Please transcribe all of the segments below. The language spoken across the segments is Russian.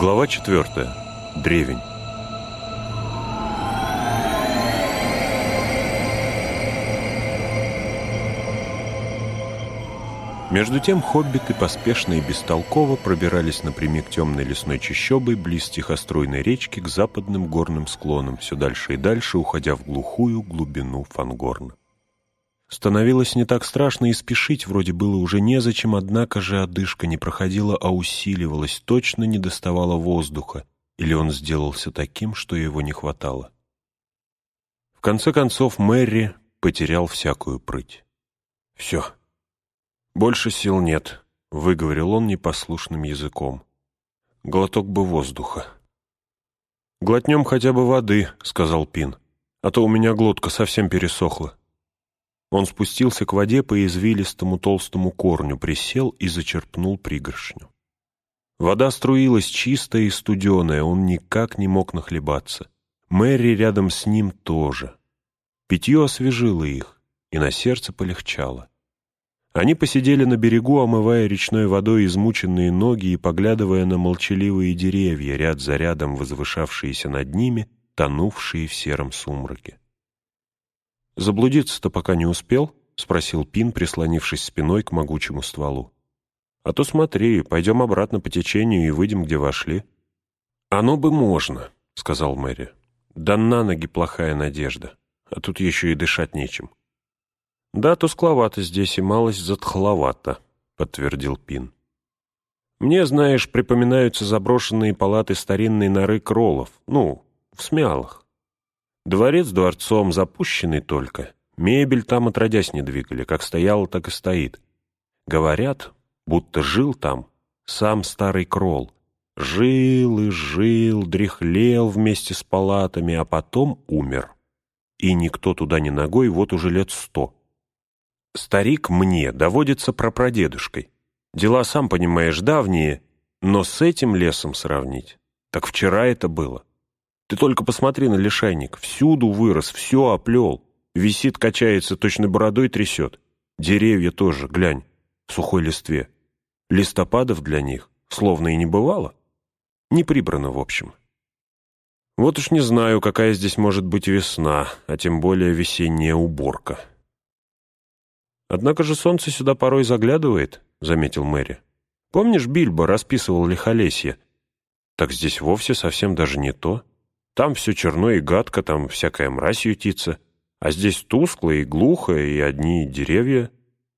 Глава 4. Древень. Между тем хоббиты поспешно и бестолково пробирались напрямик темной лесной чащобой близ тихоструйной речки к западным горным склонам, все дальше и дальше, уходя в глухую глубину Фангорна. Становилось не так страшно и спешить вроде было уже незачем, однако же одышка не проходила, а усиливалась, точно не доставала воздуха, или он сделался таким, что его не хватало. В конце концов Мэри потерял всякую прыть. «Все, больше сил нет», — выговорил он непослушным языком. «Глоток бы воздуха». «Глотнем хотя бы воды», — сказал Пин, «а то у меня глотка совсем пересохла». Он спустился к воде по извилистому толстому корню, присел и зачерпнул пригоршню. Вода струилась чистая и студеная, он никак не мог нахлебаться. Мэри рядом с ним тоже. Питье освежило их, и на сердце полегчало. Они посидели на берегу, омывая речной водой измученные ноги и поглядывая на молчаливые деревья, ряд за рядом возвышавшиеся над ними, тонувшие в сером сумраке. «Заблудиться-то пока не успел?» — спросил Пин, прислонившись спиной к могучему стволу. «А то смотри, пойдем обратно по течению и выйдем, где вошли». «Оно бы можно», — сказал Мэри. «Да на ноги плохая надежда, а тут еще и дышать нечем». «Да, тускловато здесь и малость затхловато», — подтвердил Пин. «Мне, знаешь, припоминаются заброшенные палаты старинной норы кролов, ну, в смялах. Дворец дворцом, запущенный только. Мебель там отродясь не двигали, как стояла, так и стоит. Говорят, будто жил там сам старый кролл. Жил и жил, дряхлел вместе с палатами, а потом умер. И никто туда ни ногой вот уже лет сто. Старик мне доводится прапрадедушкой. Дела, сам понимаешь, давние, но с этим лесом сравнить. Так вчера это было. Ты только посмотри на лишайник. Всюду вырос, все оплел. Висит, качается, точно бородой трясет. Деревья тоже, глянь, в сухой листве. Листопадов для них словно и не бывало. Не прибрано, в общем. Вот уж не знаю, какая здесь может быть весна, а тем более весенняя уборка. Однако же солнце сюда порой заглядывает, — заметил Мэри. Помнишь, Бильбо расписывал лихолесье? Так здесь вовсе совсем даже не то. Там все черно и гадко, там всякая мразь ютится. А здесь тускло и глухо, и одни деревья.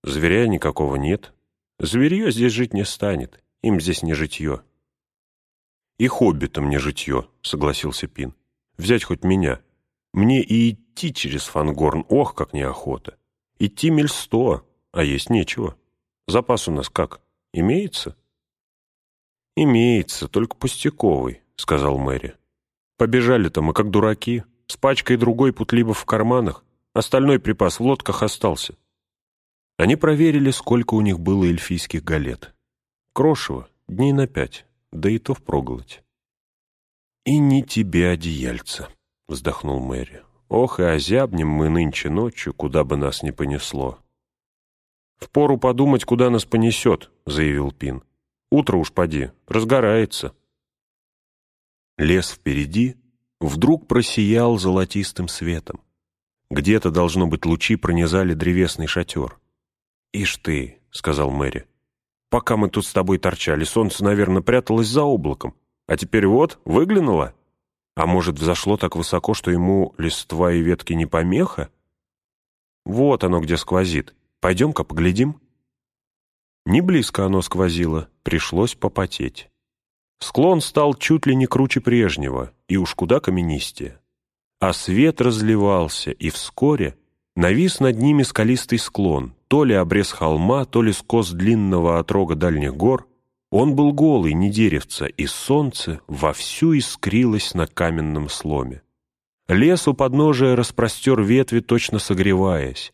Зверя никакого нет. Зверье здесь жить не станет, им здесь не житье. «И хоббитам не житье», — согласился Пин. «Взять хоть меня. Мне и идти через Фангорн, ох, как неохота. Идти миль сто, а есть нечего. Запас у нас как, имеется?» «Имеется, только пустяковый», — сказал Мэри. Побежали-то мы, как дураки, с пачкой другой путлибов в карманах, остальной припас в лодках остался. Они проверили, сколько у них было эльфийских галет. Крошево, дней на пять, да и то впроголодь. «И не тебе одеяльца», — вздохнул Мэри. «Ох, и озябнем мы нынче ночью, куда бы нас ни понесло». «Впору подумать, куда нас понесет», — заявил Пин. «Утро уж поди, разгорается». Лес впереди вдруг просиял золотистым светом. Где-то, должно быть, лучи пронизали древесный шатер. «Ишь ты», — сказал Мэри, — «пока мы тут с тобой торчали, солнце, наверное, пряталось за облаком, а теперь вот, выглянуло. А может, взошло так высоко, что ему листва и ветки не помеха? Вот оно где сквозит. Пойдем-ка поглядим». Не близко оно сквозило, пришлось попотеть. Склон стал чуть ли не круче прежнего, и уж куда каменистее. А свет разливался, и вскоре навис над ними скалистый склон, то ли обрез холма, то ли скос длинного отрога дальних гор. Он был голый, не деревца, и солнце вовсю искрилось на каменном сломе. Лес у подножия распростер ветви, точно согреваясь.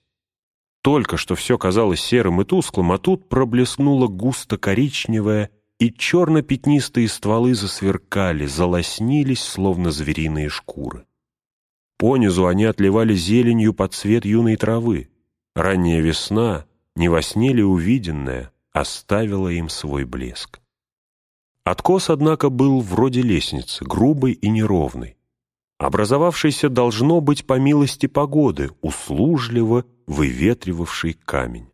Только что все казалось серым и тусклым, а тут проблеснуло густо коричневое и черно-пятнистые стволы засверкали, залоснились, словно звериные шкуры. Понизу они отливали зеленью под цвет юной травы. Ранняя весна, не во сне ли увиденная, оставила им свой блеск. Откос, однако, был вроде лестницы, грубый и неровный. Образовавшийся должно быть по милости погоды, услужливо выветривавший камень.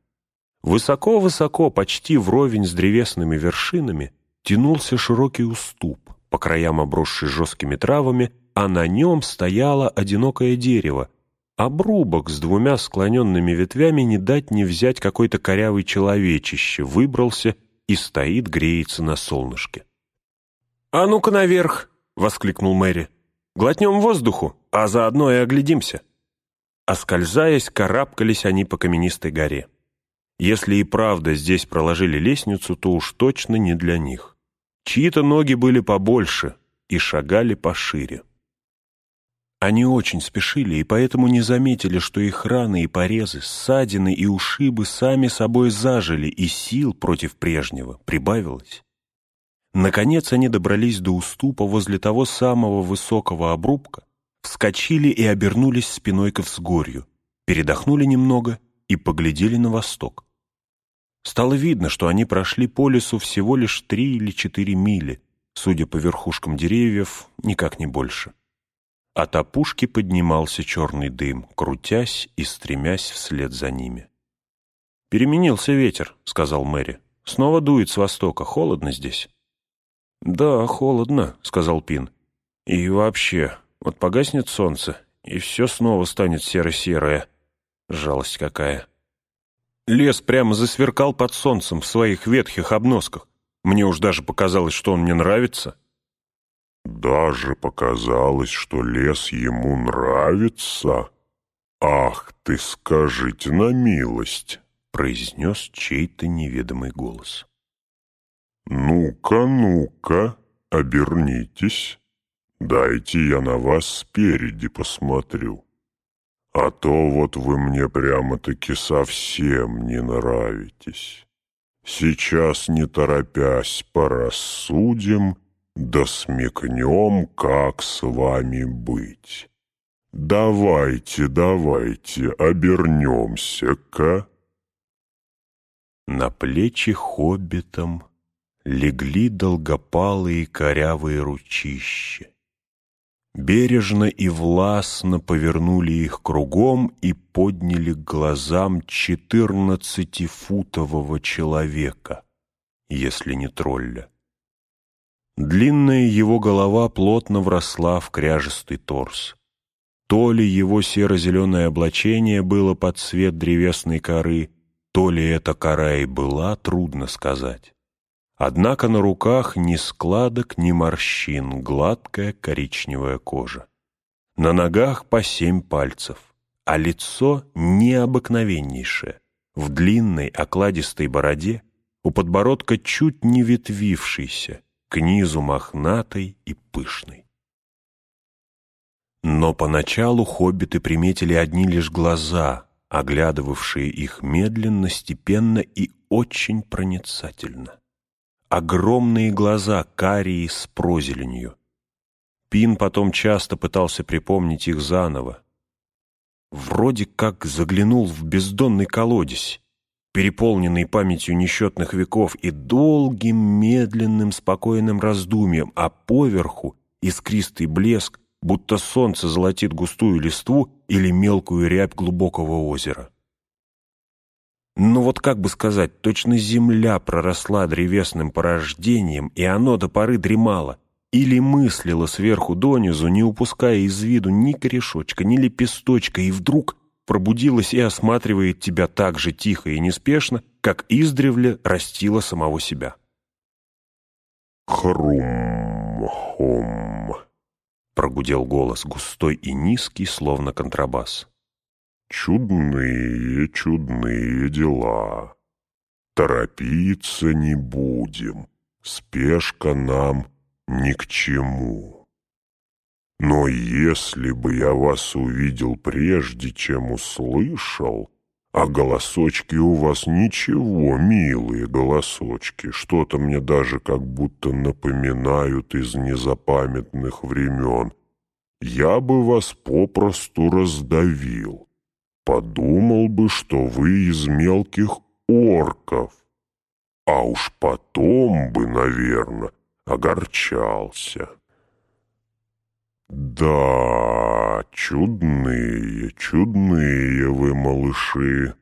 Высоко-высоко, почти вровень с древесными вершинами, тянулся широкий уступ, по краям обросший жесткими травами, а на нем стояло одинокое дерево, обрубок с двумя склоненными ветвями не дать не взять какой-то корявый человечище, выбрался и стоит, греется на солнышке. «А ну-ка наверх!» — воскликнул Мэри. «Глотнем воздуху, а заодно и оглядимся». Оскользаясь, карабкались они по каменистой горе. Если и правда здесь проложили лестницу, то уж точно не для них. Чьи-то ноги были побольше и шагали пошире. Они очень спешили и поэтому не заметили, что их раны и порезы, ссадины и ушибы сами собой зажили, и сил против прежнего прибавилось. Наконец они добрались до уступа возле того самого высокого обрубка, вскочили и обернулись спиной к взгорью, передохнули немного и поглядели на восток. Стало видно, что они прошли по лесу всего лишь три или четыре мили, судя по верхушкам деревьев, никак не больше. От опушки поднимался черный дым, крутясь и стремясь вслед за ними. «Переменился ветер», — сказал Мэри. «Снова дует с востока. Холодно здесь». «Да, холодно», — сказал Пин. «И вообще, вот погаснет солнце, и все снова станет серо-серое. Жалость какая». Лес прямо засверкал под солнцем в своих ветхих обносках. Мне уж даже показалось, что он мне нравится. Даже показалось, что лес ему нравится. Ах ты, скажите на милость, произнес чей-то неведомый голос. Ну-ка, ну-ка, обернитесь. Дайте я на вас спереди посмотрю. А то вот вы мне прямо-таки совсем не нравитесь. Сейчас, не торопясь, порассудим да смекнем, как с вами быть. Давайте, давайте, обернемся-ка. На плечи хоббитам легли долгопалые корявые ручища. Бережно и властно повернули их кругом и подняли к глазам четырнадцатифутового человека, если не тролля. Длинная его голова плотно вросла в кряжестый торс. То ли его серо-зеленое облачение было под цвет древесной коры, то ли эта кора и была, трудно сказать. Однако на руках ни складок, ни морщин, гладкая коричневая кожа. На ногах по семь пальцев, а лицо необыкновеннейшее. В длинной окладистой бороде, у подбородка чуть не ветвившийся, к низу мохнатой и пышной. Но поначалу хоббиты приметили одни лишь глаза, оглядывавшие их медленно, степенно и очень проницательно. Огромные глаза, карие с прозеленью. Пин потом часто пытался припомнить их заново. Вроде как заглянул в бездонный колодец, переполненный памятью несчетных веков и долгим, медленным, спокойным раздумьем, а поверху искристый блеск, будто солнце золотит густую листву или мелкую рябь глубокого озера. Ну вот как бы сказать, точно земля проросла древесным порождением, и оно до поры дремало, или мыслило сверху донизу, не упуская из виду ни корешочка, ни лепесточка, и вдруг пробудилась и осматривает тебя так же тихо и неспешно, как издревле растила самого себя. «Хрум-хум», — прогудел голос, густой и низкий, словно контрабас. «Чудные, чудные дела. Торопиться не будем, спешка нам ни к чему». Но если бы я вас увидел прежде, чем услышал, а голосочки у вас ничего, милые голосочки, что-то мне даже как будто напоминают из незапамятных времен, я бы вас попросту раздавил. Подумал бы, что вы из мелких орков. А уж потом бы, наверное, огорчался. «Да, чудные, чудные вы, малыши.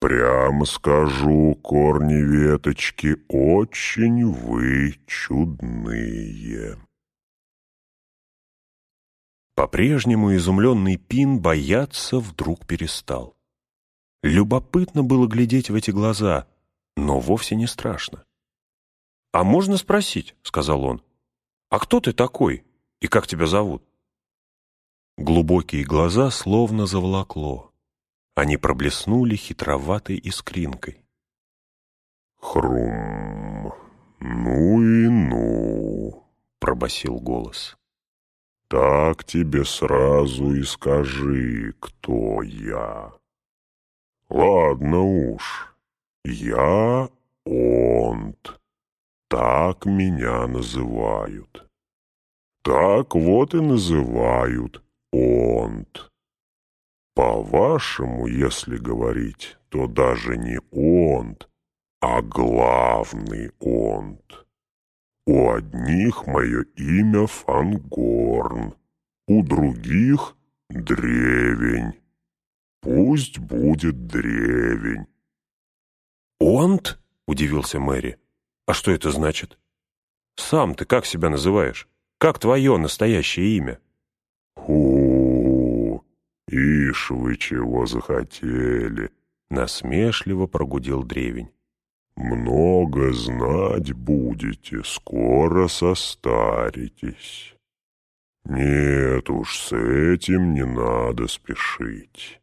Прямо скажу, корни веточки, очень вы чудные». По-прежнему изумленный Пин бояться вдруг перестал. Любопытно было глядеть в эти глаза, но вовсе не страшно. «А можно спросить?» — сказал он. «А кто ты такой и как тебя зовут?» Глубокие глаза словно заволокло. Они проблеснули хитроватой искринкой. «Хрум! Ну и ну!» — пробасил голос. «Так тебе сразу и скажи, кто я. Ладно уж, я Онт, так меня называют. Так вот и называют Онт. По-вашему, если говорить, то даже не Онт, а главный Онт. У одних мое имя Фангорн, у других — Древень. Пусть будет Древень. «Онт?» — удивился Мэри. «А что это значит? Сам ты как себя называешь? Как твое настоящее имя?» «Ху, ишь вы чего захотели!» — насмешливо прогудел древень. «Много знать будете, скоро состаритесь. Нет уж, с этим не надо спешить.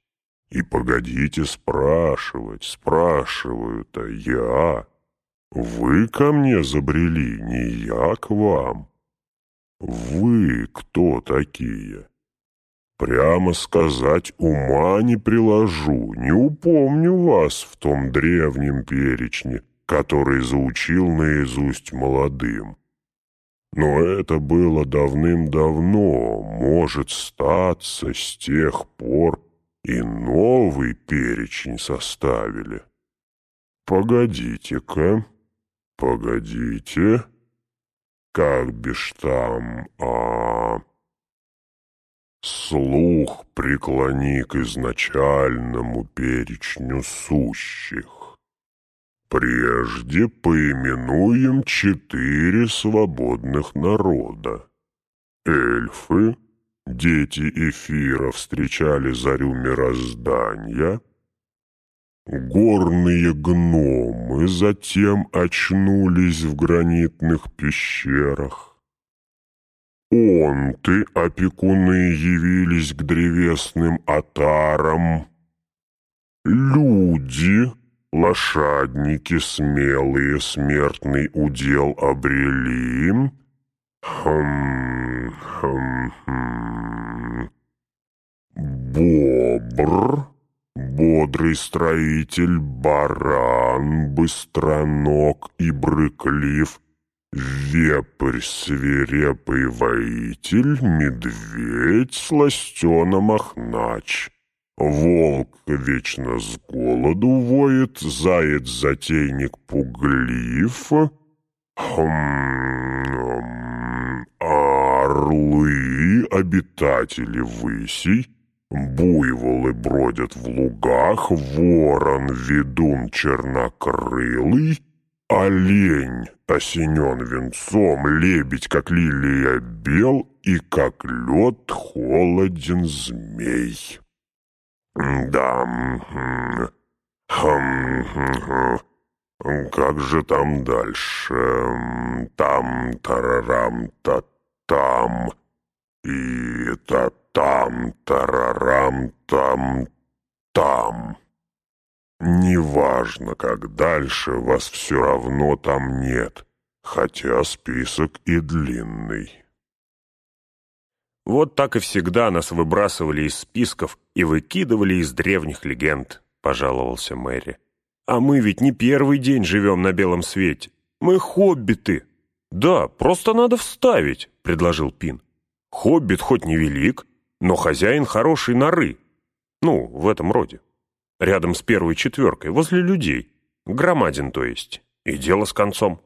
И погодите спрашивать, спрашиваю-то я. Вы ко мне забрели, не я к вам. Вы кто такие?» Прямо сказать, ума не приложу, не упомню вас в том древнем перечне, который заучил наизусть молодым. Но это было давным-давно, может статься с тех пор и новый перечень составили. Погодите-ка, погодите, как бишь там, а... Слух преклони к изначальному перечню сущих. Прежде поименуем четыре свободных народа. Эльфы, дети эфира, встречали зарю мироздания. Горные гномы затем очнулись в гранитных пещерах. Онты, опекуны, явились к древесным отарам. Люди, лошадники смелые, смертный удел обрели. Хм, хм, хм. Бобр, бодрый строитель, баран, быстроног и брыклив — Вепрь, свирепый воитель, медведь, сластена мохнач. Волк вечно с голоду воет, заяц-затейник пуглив. Хм, орлы, обитатели высей, буйволы бродят в лугах, ворон, ведун чернокрылый, Олень осенен венцом, лебедь, как лилия, бел, и как лед холоден змей. Да, как же там дальше? Там, тарарам, та там, и та там, тарарам, там, там. Неважно, как дальше, вас все равно там нет, хотя список и длинный. Вот так и всегда нас выбрасывали из списков и выкидывали из древних легенд, пожаловался Мэри. А мы ведь не первый день живем на белом свете. Мы хоббиты. Да, просто надо вставить, предложил Пин. Хоббит хоть невелик, но хозяин хорошей норы. Ну, в этом роде. Рядом с первой четверкой, возле людей. Громадин, то есть. И дело с концом.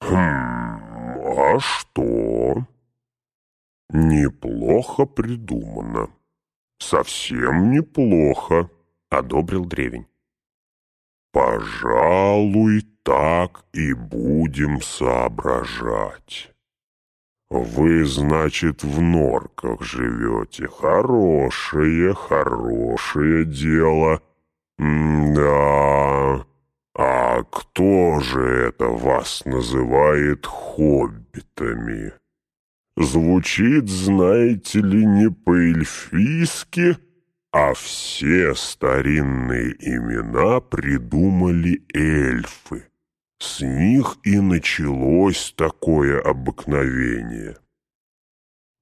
Хм, «А что?» «Неплохо придумано. Совсем неплохо», — одобрил древень. «Пожалуй, так и будем соображать. Вы, значит, в норках живете. Хорошее, хорошее дело. да. А кто же это вас называет хоббитами? Звучит, знаете ли, не по-эльфийски, а все старинные имена придумали эльфы. С них и началось такое обыкновение.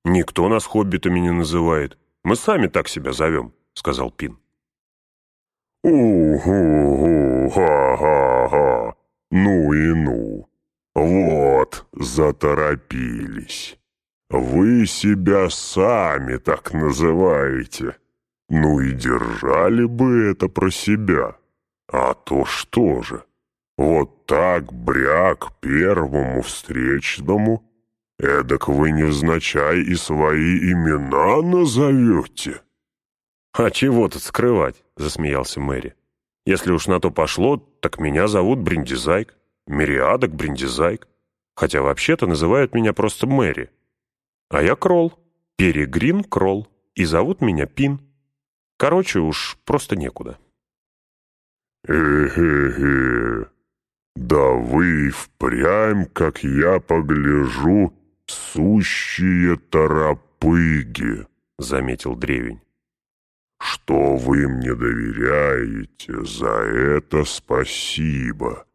«Никто нас хоббитами не называет. Мы сами так себя зовем», — сказал Пин. «Угу-гу, ха-ха-ха, ну и ну. Вот, заторопились. Вы себя сами так называете. Ну и держали бы это про себя. А то что же, вот так бряк первому встречному, эдак вы невзначай и свои имена назовете». «А чего тут скрывать?» — засмеялся Мэри. «Если уж на то пошло, так меня зовут Бриндизайк, Мириадок Бриндизайк, хотя вообще-то называют меня просто Мэри. А я Кролл, Перегрин Кролл, и зовут меня Пин. Короче, уж просто некуда». «Э-хе-хе, да вы впрямь, как я погляжу, сущие торопыги», — заметил древень. Что вы мне доверяете, за это спасибо.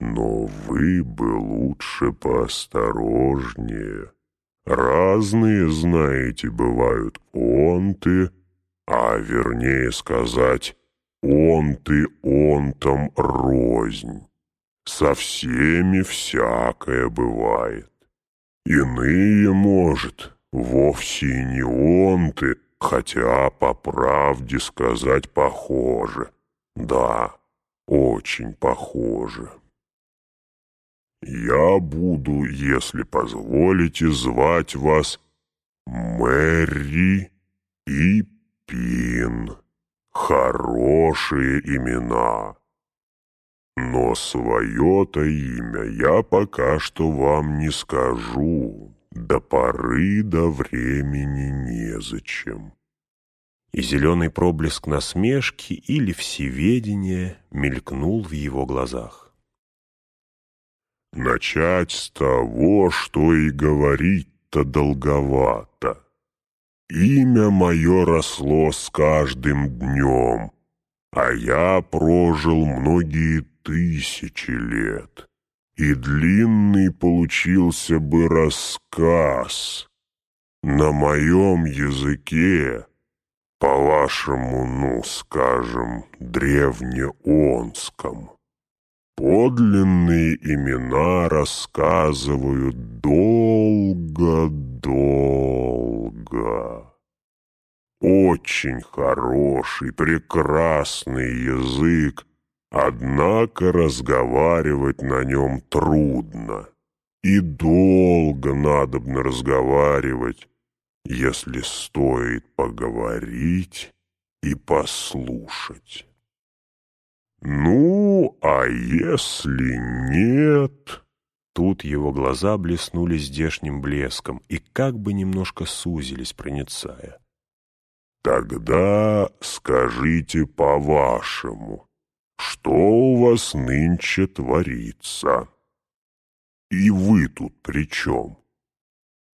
Но вы бы лучше поосторожнее. Разные, знаете, бывают онты, а вернее сказать, онты онтом рознь. Со всеми всякое бывает. Иные, может, вовсе не онты, Хотя, по правде сказать, похоже. Да, очень похоже. Я буду, если позволите, звать вас Мэри и Пин. Хорошие имена. Но свое-то имя я пока что вам не скажу, до поры до времени незачем. И зеленый проблеск насмешки или всеведения мелькнул в его глазах. Начать с того, что и говорить-то долговато. Имя мое росло с каждым днем, а я прожил многие тысячи лет и длинный получился бы рассказ. На моем языке, по-вашему, ну, скажем, древнеонском, подлинные имена рассказывают долго-долго. Очень хороший, прекрасный язык, Однако разговаривать на нем трудно, и долго надобно разговаривать, если стоит поговорить и послушать. Ну, а если нет... Тут его глаза блеснули здешним блеском и как бы немножко сузились, проницая. «Тогда скажите по-вашему, что у вас нынче творится? И вы тут при чем?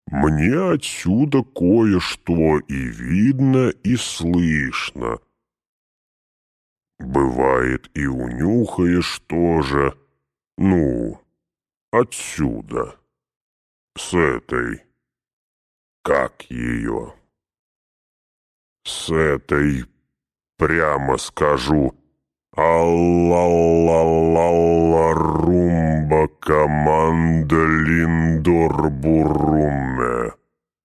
Мне отсюда кое-что и видно, и слышно. Бывает и унюхаешь тоже, ну, отсюда, с этой, как ее, с этой, прямо скажу, Алла-ла-ла-ла румба команда Линдор-Буруме.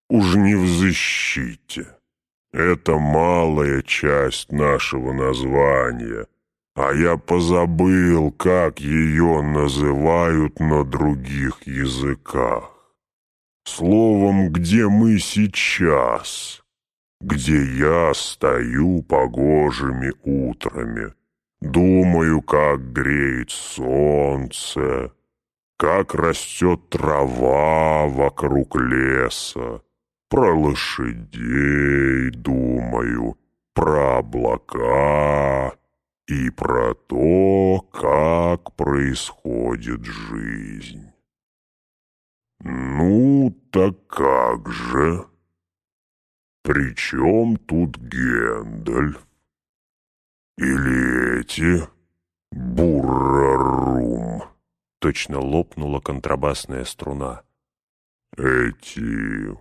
Уж не в защите. Это малая часть нашего названия, а я позабыл, как ее называют на других языках. Словом, где мы сейчас, где я стою погожими утрами, думаю, как греет солнце, как растет трава вокруг леса, про лошадей думаю, про облака и про то, как происходит жизнь. «Ну, так как же? При чем тут Гендальф? Или эти Буррарум?» Точно лопнула контрабасная струна. «Эти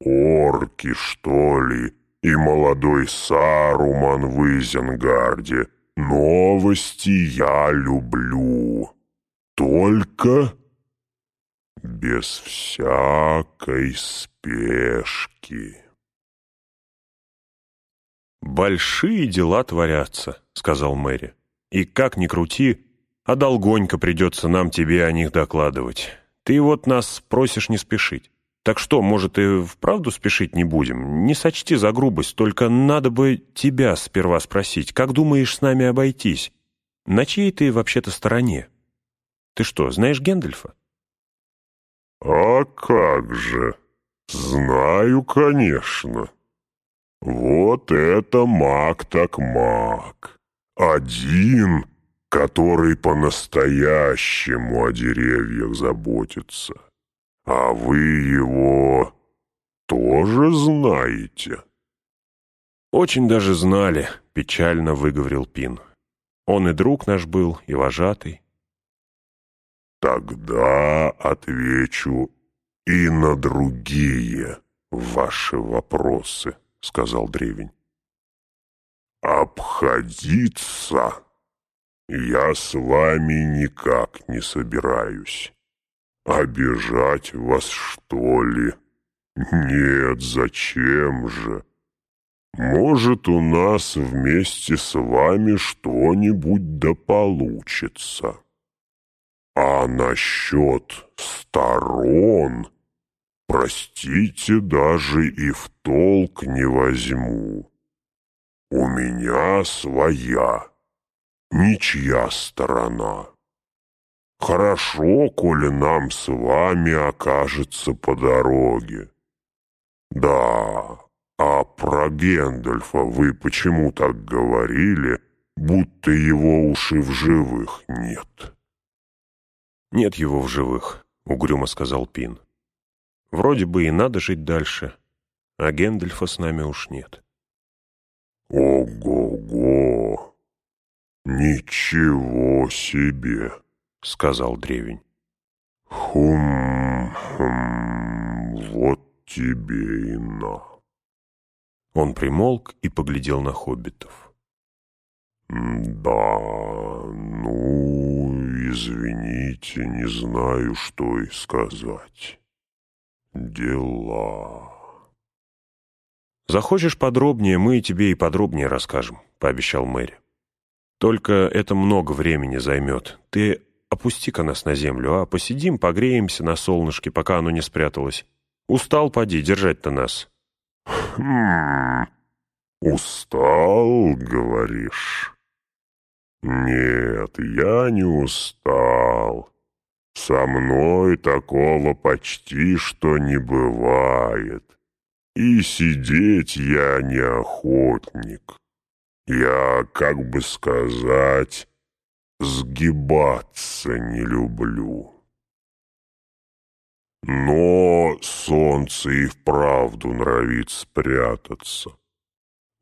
орки, что ли, и молодой Саруман в Изенгарде. Новости я люблю. Только...» без всякой спешки. «Большие дела творятся», — сказал Мэри. «И как ни крути, а долгонько придется нам тебе о них докладывать. Ты вот нас просишь не спешить. Так что, может, и вправду спешить не будем? Не сочти за грубость, только надо бы тебя сперва спросить, как думаешь с нами обойтись? На чьей ты вообще-то стороне? Ты что, знаешь Гендальфа?» «А как же! Знаю, конечно. Вот это маг так маг. Один, который по-настоящему о деревьях заботится. А вы его тоже знаете?» «Очень даже знали», — печально выговорил Пин. «Он и друг наш был, и вожатый. Тогда отвечу и на другие ваши вопросы, сказал древень. Обходиться я с вами никак не собираюсь. Обижать вас, что ли? Нет, зачем же? Может, у нас вместе с вами что-нибудь да получится. А насчет сторон, простите, даже и в толк не возьму. У меня своя, ничья сторона. Хорошо, коли нам с вами окажется по дороге. Да, а про Гендальфа вы почему так говорили, будто его уж и в живых нет?» «Нет его в живых», — угрюмо сказал Пин. «Вроде бы и надо жить дальше, а Гэндальфа с нами уж нет». «Ого-го! Ничего себе!» — сказал древень. «Хум-хум, вот тебе и на!» Он примолк и поглядел на хоббитов. «Да, ну, извините, не знаю, что и сказать. Дела...» «Захочешь подробнее, мы тебе и подробнее расскажем», — пообещал Мэри. «Только это много времени займет. Ты опусти-ка нас на землю, а посидим, погреемся на солнышке, пока оно не спряталось. Устал, поди, держать-то нас». «Хм, устал, говоришь?» «Нет, я не устал. Со мной такого почти что не бывает. И сидеть я не охотник. Я, как бы сказать, сгибаться не люблю. Но солнце и вправду нравит спрятаться.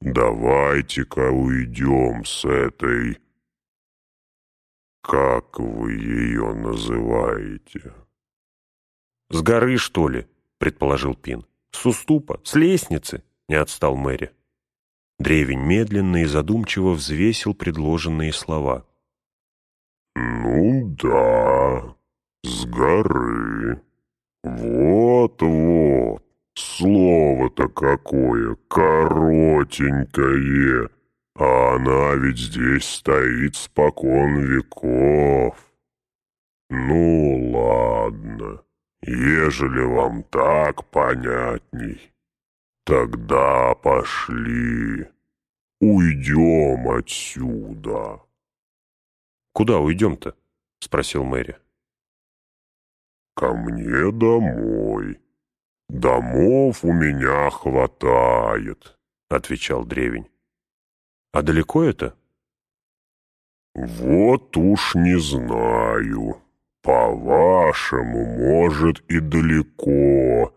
Давайте-ка уйдем с этой «Как вы ее называете?» «С горы, что ли?» — предположил Пин. «С уступа? С лестницы?» — не отстал Мэри. Древень медленно и задумчиво взвесил предложенные слова. «Ну да, с горы. Вот-вот, слово-то какое, коротенькое. А она ведь здесь стоит спокон веков. Ну, ладно, Ежели вам так понятней, тогда пошли, уйдем отсюда. «Куда уйдем-то?» — спросил Мэри. «Ко мне домой. Домов у меня хватает», — отвечал древень. «А далеко это?» «Вот уж не знаю. По-вашему, может, и далеко.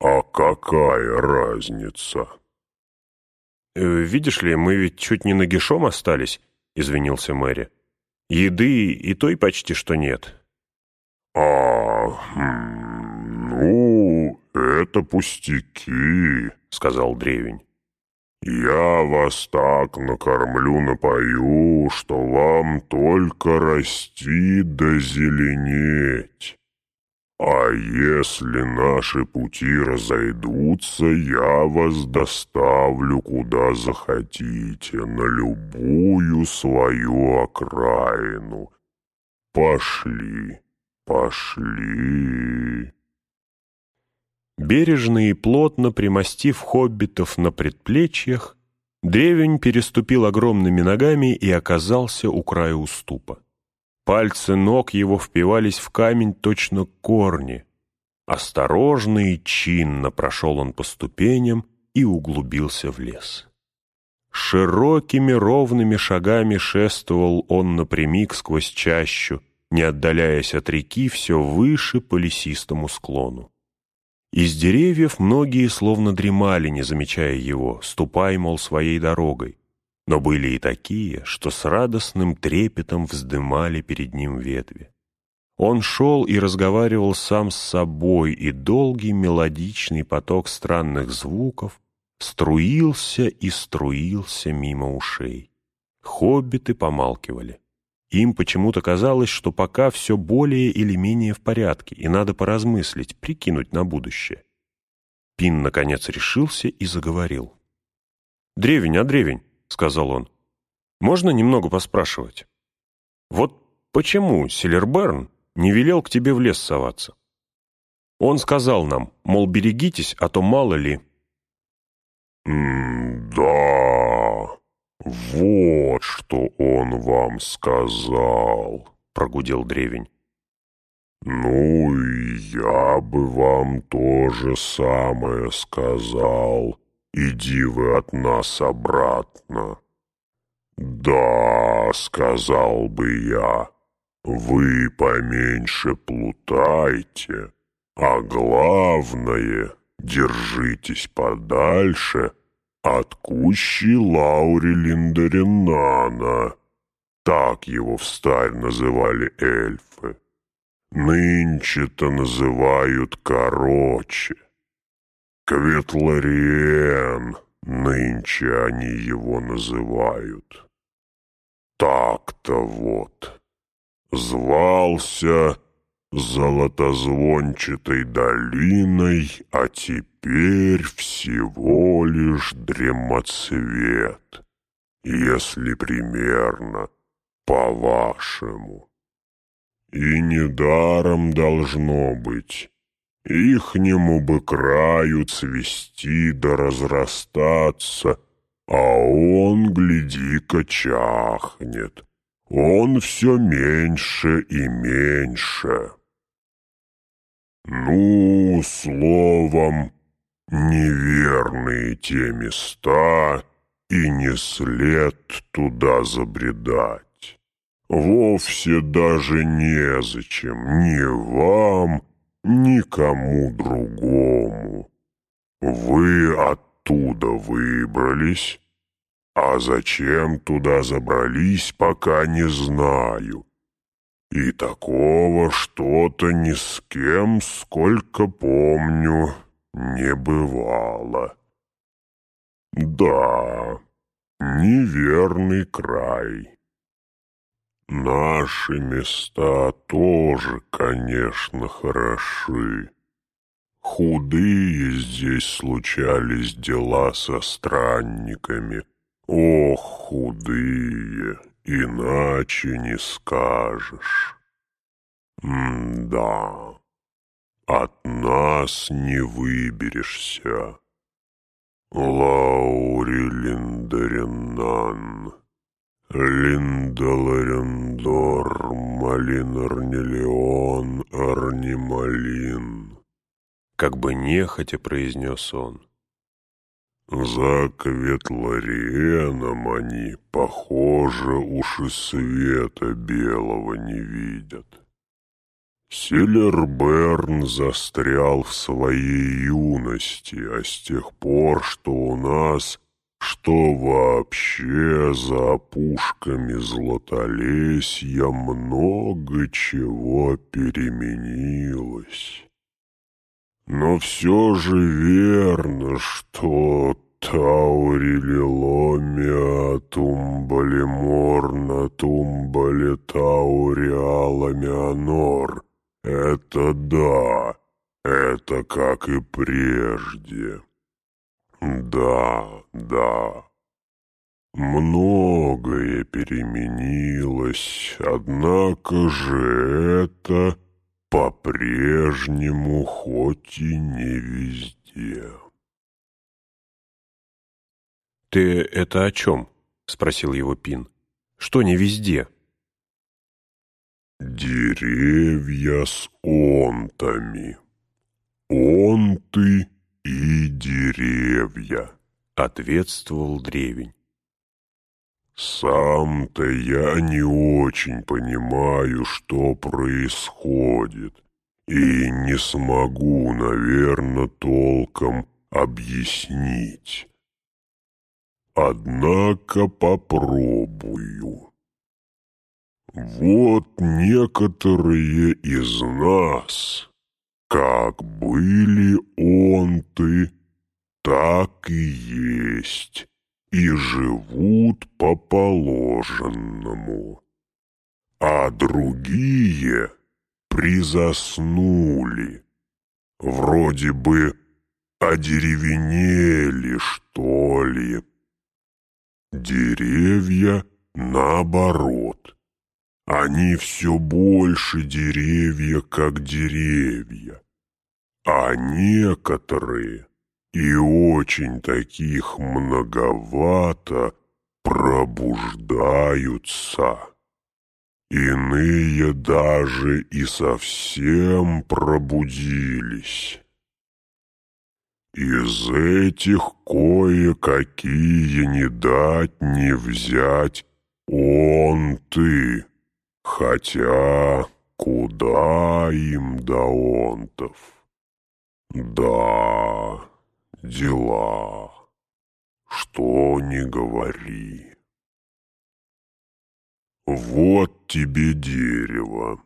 А какая разница?» «Э, «Видишь ли, мы ведь чуть не нагишом остались», — извинился Мэри. «Еды и той почти что нет». «А, хм, ну, это пустяки», — сказал древень. «Я вас так накормлю-напою, что вам только расти да зеленеть. А если наши пути разойдутся, я вас доставлю куда захотите, на любую свою окраину. Пошли, пошли». Бережно и плотно примостив хоббитов на предплечьях, древень переступил огромными ногами и оказался у края уступа. Пальцы ног его впивались в камень точно корни. Осторожно и чинно прошел он по ступеням и углубился в лес. Широкими ровными шагами шествовал он напрямик сквозь чащу, не отдаляясь от реки все выше по лесистому склону. Из деревьев многие словно дремали, не замечая его, ступай, мол, своей дорогой. Но были и такие, что с радостным трепетом вздымали перед ним ветви. Он шел и разговаривал сам с собой, и долгий мелодичный поток странных звуков струился и струился мимо ушей. Хоббиты помалкивали. Им почему-то казалось, что пока все более или менее в порядке, и надо поразмыслить, прикинуть на будущее. Пин, наконец, решился и заговорил. «Древень, а древень», — сказал он, — «можно немного поспрашивать? Вот почему Селерберн не велел к тебе в лес соваться? Он сказал нам, мол, берегитесь, а то мало ли». «Да, вот что он вам сказал», — прогудел древень. «Ну и я бы вам то же самое сказал. Иди вы от нас обратно». «Да», — сказал бы я, — «вы поменьше плутайте, а главное, держитесь подальше» от кущи Лаури Линдаринана. Так его в старь называли эльфы. Нынче-то называют короче. Кветлариен, нынче они его называют. Так-то вот. Звался золотозвончатой долиной, а теперь всего лишь дремоцвет, если примерно по-вашему. И недаром должно быть, ихнему бы краю цвести да разрастаться, а он, гляди-ка, чахнет. Он все меньше и меньше. Ну, словом, неверные те места, и не след туда забредать. Вовсе даже незачем ни вам, ни кому другому. Вы оттуда выбрались, а зачем туда забрались, пока не знаю. И такого что-то ни с кем, сколько помню, не бывало. Да, неверный край. Наши места тоже, конечно, хороши. Худые здесь случались дела со странниками. Ох, худые! Иначе не скажешь. М-да. от нас не выберешься. Лаури Линдаринан, Линдаларендор, Малин Арнилеон, Арнималин. Как бы нехотя произнес он. За Кветлариеном они, похоже, уж и света белого не видят. Силерберн застрял в своей юности, а с тех пор, что у нас, что вообще за опушками Златолесья много чего переменилось. Но все же верно, что Таурилиломия тумбалиморна тумбали тауриаламианор. Это да, это как и прежде. Да, да. Многое переменилось, однако же это по-прежнему, хоть и не везде. «Ты это о чем?» — спросил его Пин. «Что не везде?» «Деревья с онтами. Онты и деревья», — ответствовал древень. «Сам-то я не очень понимаю, что происходит, и не смогу, наверное, толком объяснить. Однако попробую. Вот некоторые из нас, как были онты, так и есть» и живут по положенному, а другие призаснули, вроде бы одеревенели, что ли. Деревья наоборот. Они все больше деревья, как деревья, а некоторые и очень таких многовато пробуждаются. Иные даже и совсем пробудились. Из этих кое-какие не дать не взять он ты, хотя куда им до онтов? Да дела. Что не говори. Вот тебе дерево.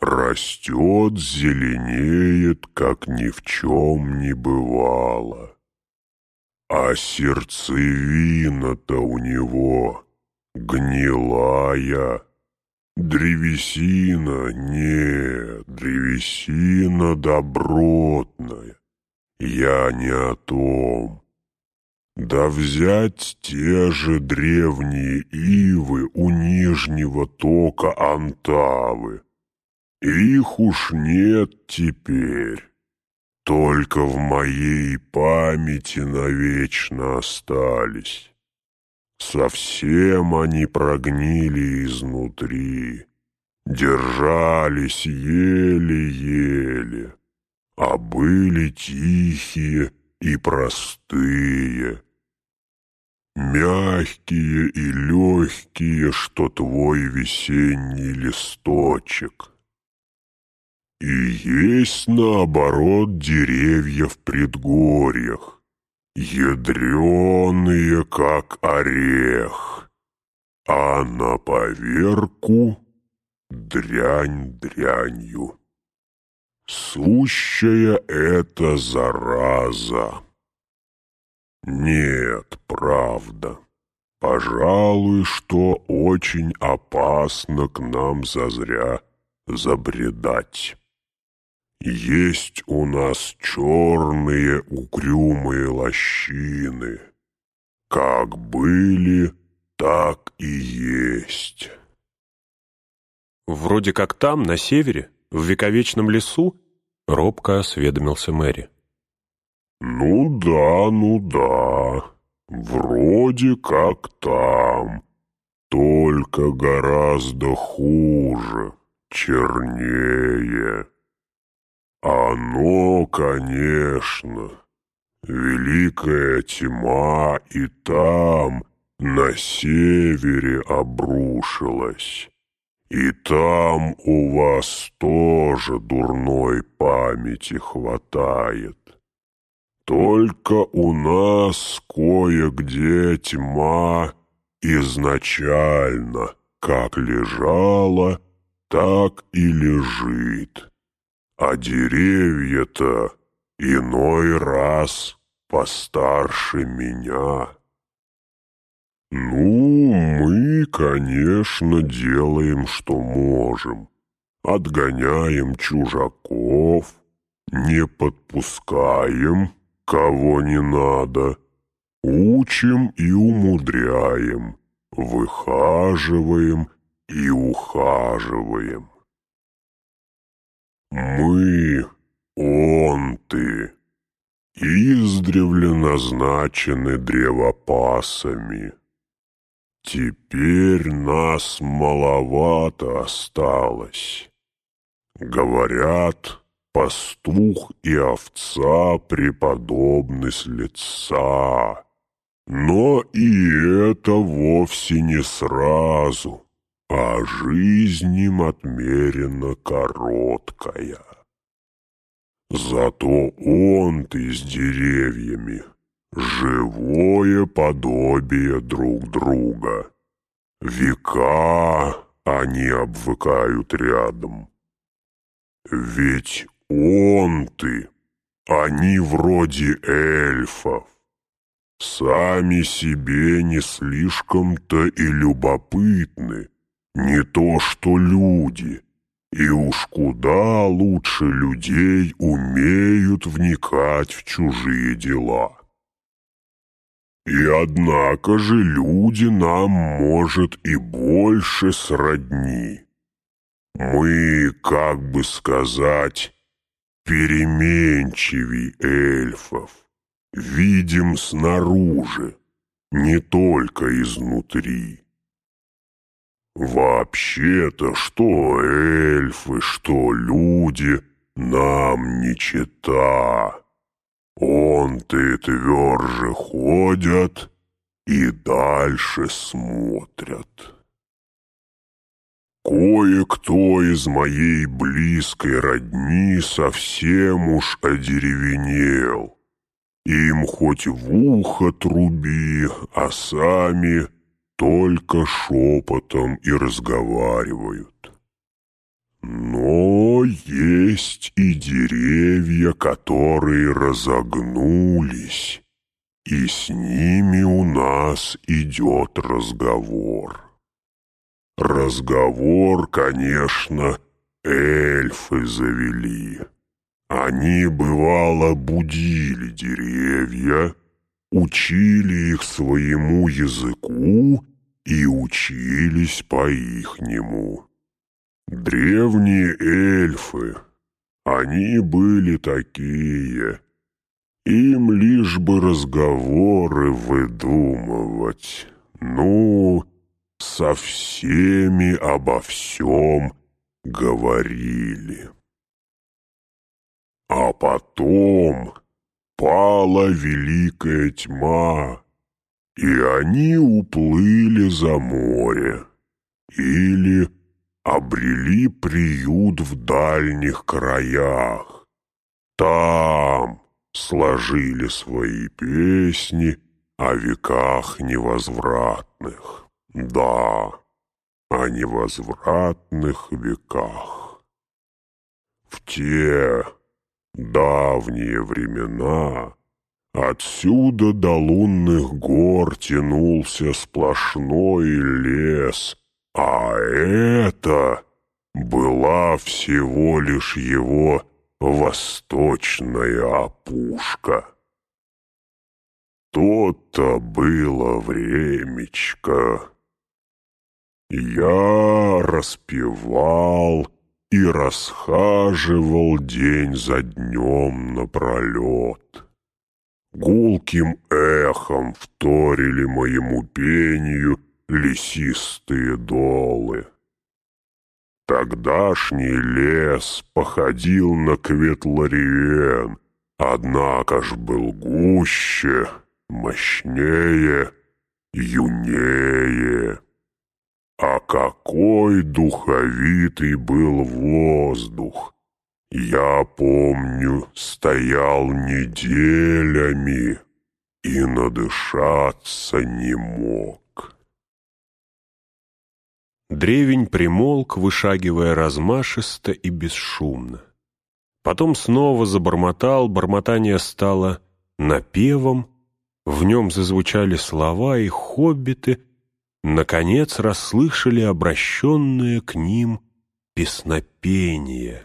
Растет, зеленеет, как ни в чем не бывало. А сердцевина-то у него гнилая. Древесина, нет, древесина добротная. Я не о том. Да взять те же древние ивы у нижнего тока Антавы. Их уж нет теперь. Только в моей памяти навечно остались. Совсем они прогнили изнутри, держались еле-еле а были тихие и простые, мягкие и легкие, что твой весенний листочек. И есть, наоборот, деревья в предгорьях, ядреные, как орех, а на поверку дрянь дрянью. Сущая это зараза. Нет, правда. Пожалуй, что очень опасно к нам зазря забредать. Есть у нас черные угрюмые лощины. Как были, так и есть. Вроде как там, на севере, в вековечном лесу? Робко осведомился Мэри. «Ну да, ну да, вроде как там, только гораздо хуже, чернее. Оно, конечно, великая тьма и там, на севере, обрушилась». И там у вас тоже дурной памяти хватает. Только у нас кое-где тьма изначально как лежала, так и лежит. А деревья-то иной раз постарше меня. Ну, мы, конечно, делаем, что можем. Отгоняем чужаков, не подпускаем, кого не надо, учим и умудряем, выхаживаем и ухаживаем. Мы, он ты, издревле назначены древопасами. Теперь нас маловато осталось. Говорят, пастух и овца преподобны с лица. Но и это вовсе не сразу, а жизнь им отмерена короткая. Зато он ты с деревьями живое подобие друг друга. Века они обвыкают рядом. Ведь он ты, они вроде эльфов. Сами себе не слишком-то и любопытны, не то что люди, и уж куда лучше людей умеют вникать в чужие дела. И однако же люди нам, может, и больше сродни. Мы, как бы сказать, переменчивей эльфов, видим снаружи, не только изнутри. Вообще-то, что эльфы, что люди, нам не чита. Он-то тверже ходят и дальше смотрят. Кое-кто из моей близкой родни совсем уж одеревенел. Им хоть в ухо труби, а сами только шепотом и разговаривают. Но есть и деревья, которые разогнулись, и с ними у нас идет разговор. Разговор, конечно, эльфы завели. Они, бывало, будили деревья, учили их своему языку и учились по-ихнему. Древние эльфы, они были такие. Им лишь бы разговоры выдумывать. Ну, со всеми обо всем говорили. А потом пала великая тьма, и они уплыли за море или обрели приют в дальних краях. Там сложили свои песни о веках невозвратных. Да, о невозвратных веках. В те давние времена отсюда до лунных гор тянулся сплошной лес — а это была всего лишь его восточная опушка. То-то было времечко. Я распевал и расхаживал день за днем напролет. Гулким эхом вторили моему пению лесистые долы. Тогдашний лес походил на Кветлариен, однако ж был гуще, мощнее, юнее. А какой духовитый был воздух! Я помню, стоял неделями и надышаться не мог. Древень примолк, вышагивая размашисто и бесшумно. Потом снова забормотал, бормотание стало напевом, в нем зазвучали слова, и хоббиты, наконец, расслышали обращенное к ним песнопение.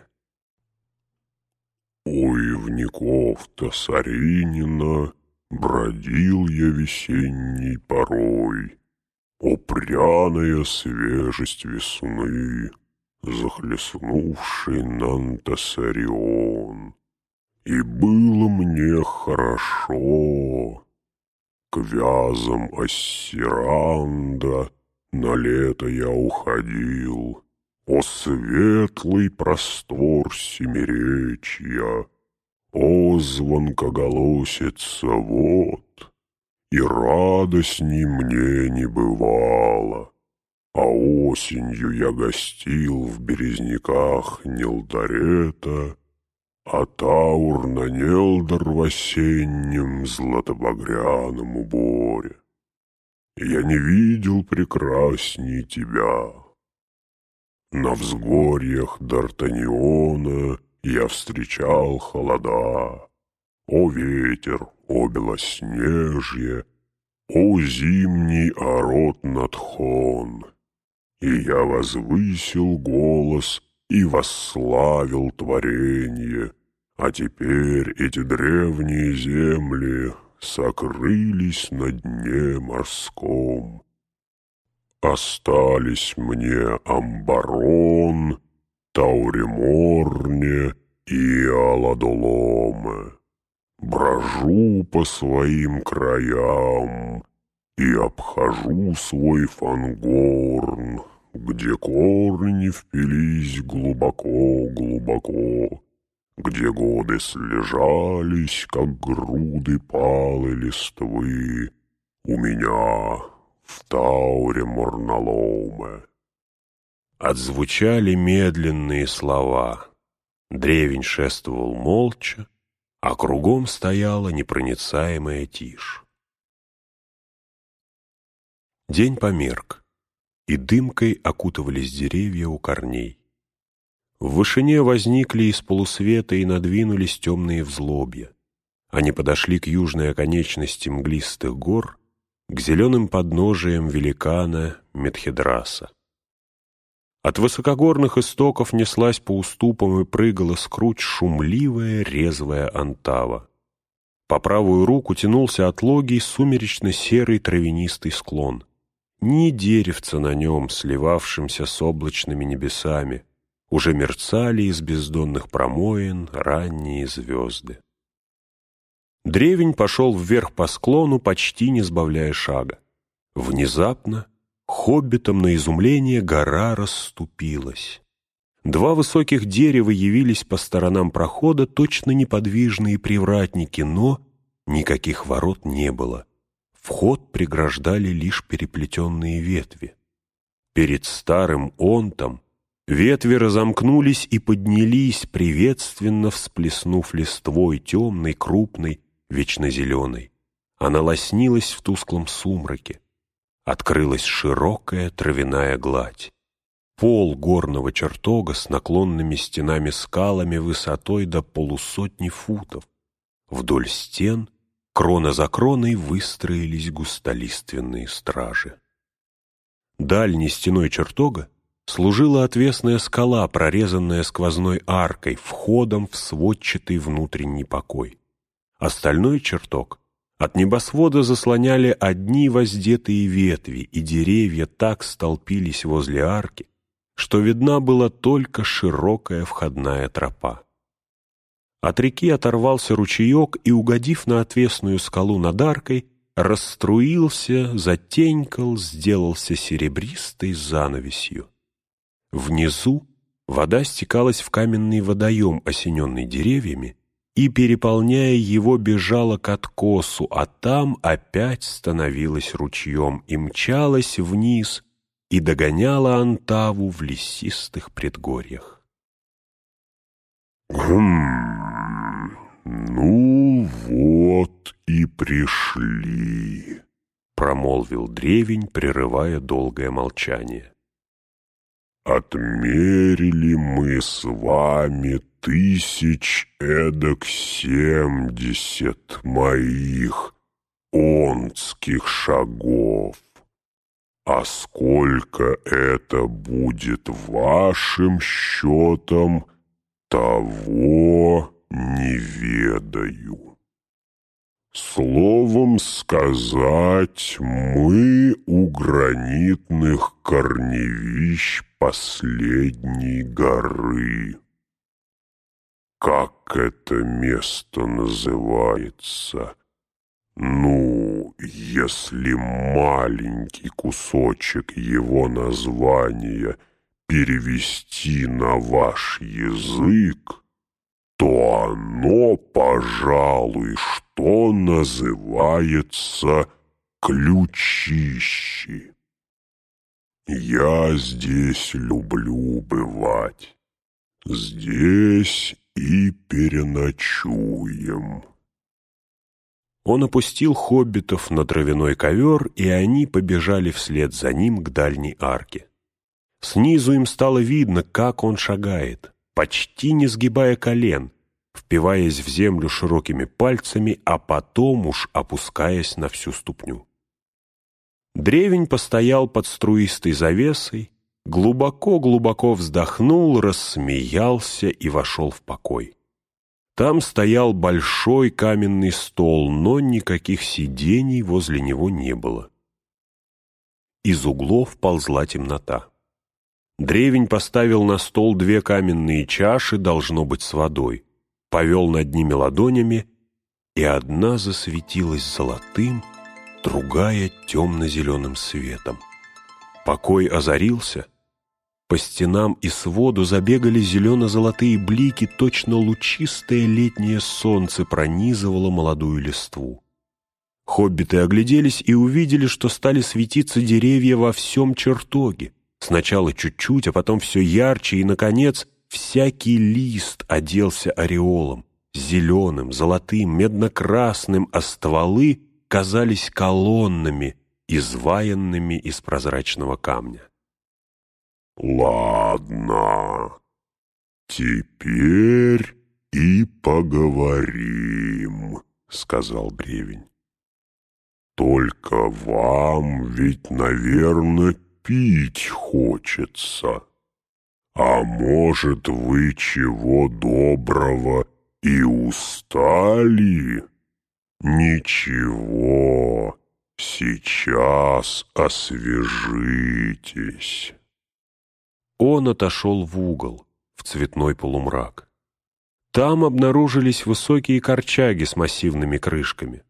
«У Ивников-то Саринина бродил я весенней порой». О, пряная свежесть весны, захлестнувший Нантасарион! И было мне хорошо. К вязам Ассиранда на лето я уходил. О, светлый простор семиречья! О, звонкоголосица вот! И радостней мне не бывало. А осенью я гостил в березняках Нилдарета, а Таур на Нелдор в осеннем златобагряном уборе. Я не видел прекрасней тебя. На взгорьях Д'Артаниона я встречал холода. О ветер, о белоснежье, о зимний орот надхон! И я возвысил голос и восславил творение, а теперь эти древние земли сокрылись на дне морском. Остались мне Амбарон, Тауреморне и Аладоломе брожу по своим краям и обхожу свой фангорн, где корни впились глубоко-глубоко, где годы слежались, как груды палы листвы, у меня в тауре морноломе. Отзвучали медленные слова. Древень шествовал молча, а кругом стояла непроницаемая тишь. День померк, и дымкой окутывались деревья у корней. В вышине возникли из полусвета и надвинулись темные взлобья. Они подошли к южной оконечности мглистых гор, к зеленым подножиям великана Медхедраса. От высокогорных истоков неслась по уступам и прыгала скруть шумливая, резвая антава. По правую руку тянулся отлогий сумеречно-серый травянистый склон. Ни деревца на нем, сливавшимся с облачными небесами, уже мерцали из бездонных промоин ранние звезды. Древень пошел вверх по склону, почти не сбавляя шага. Внезапно Хоббитам на изумление гора расступилась. Два высоких дерева явились по сторонам прохода, точно неподвижные привратники, но никаких ворот не было. Вход преграждали лишь переплетенные ветви. Перед старым онтом ветви разомкнулись и поднялись, приветственно всплеснув листвой темной, крупной, вечно зеленой. Она лоснилась в тусклом сумраке открылась широкая травяная гладь. Пол горного чертога с наклонными стенами-скалами высотой до полусотни футов. Вдоль стен, крона за кроной, выстроились густолиственные стражи. Дальней стеной чертога служила отвесная скала, прорезанная сквозной аркой, входом в сводчатый внутренний покой. Остальной чертог от небосвода заслоняли одни воздетые ветви, и деревья так столпились возле арки, что видна была только широкая входная тропа. От реки оторвался ручеек и, угодив на отвесную скалу над аркой, расструился, затенькал, сделался серебристой занавесью. Внизу вода стекалась в каменный водоем, осененный деревьями, и, переполняя его, бежала к откосу, а там опять становилась ручьем и мчалась вниз и догоняла Антаву в лесистых предгорьях. «Гм, ну вот и пришли», — промолвил древень, прерывая долгое молчание. «Отмерили мы с вами тысяч эдак семьдесят моих онских шагов. А сколько это будет вашим счетом, того не ведаю. Словом сказать, мы у гранитных корневищ последней горы. Как это место называется? Ну, если маленький кусочек его названия перевести на ваш язык, то оно, пожалуй, что называется ключищи. Я здесь люблю бывать. Здесь и переночуем». Он опустил хоббитов на травяной ковер, и они побежали вслед за ним к дальней арке. Снизу им стало видно, как он шагает, почти не сгибая колен, впиваясь в землю широкими пальцами, а потом уж опускаясь на всю ступню. Древень постоял под струистой завесой, глубоко-глубоко вздохнул, рассмеялся и вошел в покой. Там стоял большой каменный стол, но никаких сидений возле него не было. Из углов ползла темнота. Древень поставил на стол две каменные чаши, должно быть, с водой, повел над ними ладонями, и одна засветилась золотым, другая темно-зеленым светом. Покой озарился — по стенам и своду забегали зелено-золотые блики, точно лучистое летнее солнце пронизывало молодую листву. Хоббиты огляделись и увидели, что стали светиться деревья во всем чертоге. Сначала чуть-чуть, а потом все ярче, и, наконец, всякий лист оделся ореолом, зеленым, золотым, медно-красным, а стволы казались колоннами, изваянными из прозрачного камня. «Ладно, теперь и поговорим», — сказал древень. «Только вам ведь, наверное, пить хочется. А может, вы чего доброго и устали? Ничего, сейчас освежитесь». Он отошел в угол, в цветной полумрак. Там обнаружились высокие корчаги с массивными крышками.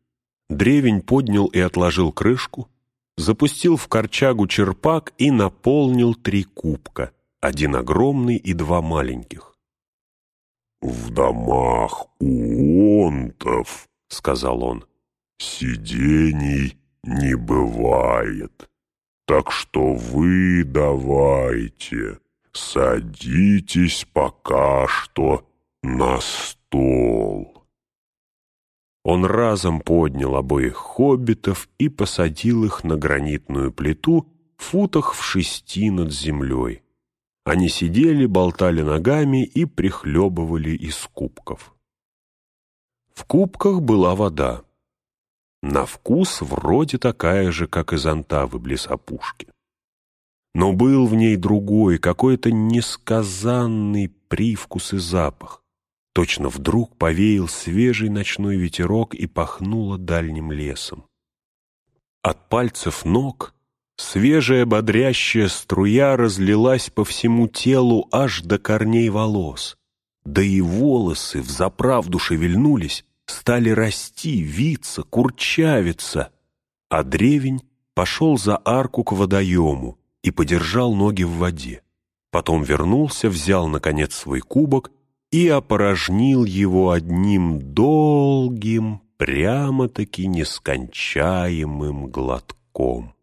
Древень поднял и отложил крышку, запустил в корчагу черпак и наполнил три кубка, один огромный и два маленьких. «В домах у онтов, — сказал он, — сидений не бывает. Так что вы давайте, садитесь пока что на стол. Он разом поднял обоих хоббитов и посадил их на гранитную плиту в футах в шести над землей. Они сидели, болтали ногами и прихлебывали из кубков. В кубках была вода. На вкус вроде такая же, как из Антавы близ опушки. Но был в ней другой, какой-то несказанный привкус и запах. Точно вдруг повеял свежий ночной ветерок и пахнуло дальним лесом. От пальцев ног Свежая бодрящая струя разлилась по всему телу аж до корней волос. Да и волосы взаправду шевельнулись, стали расти, виться, курчавиться. А древень пошел за арку к водоему и подержал ноги в воде. Потом вернулся, взял, наконец, свой кубок и опорожнил его одним долгим, прямо-таки нескончаемым глотком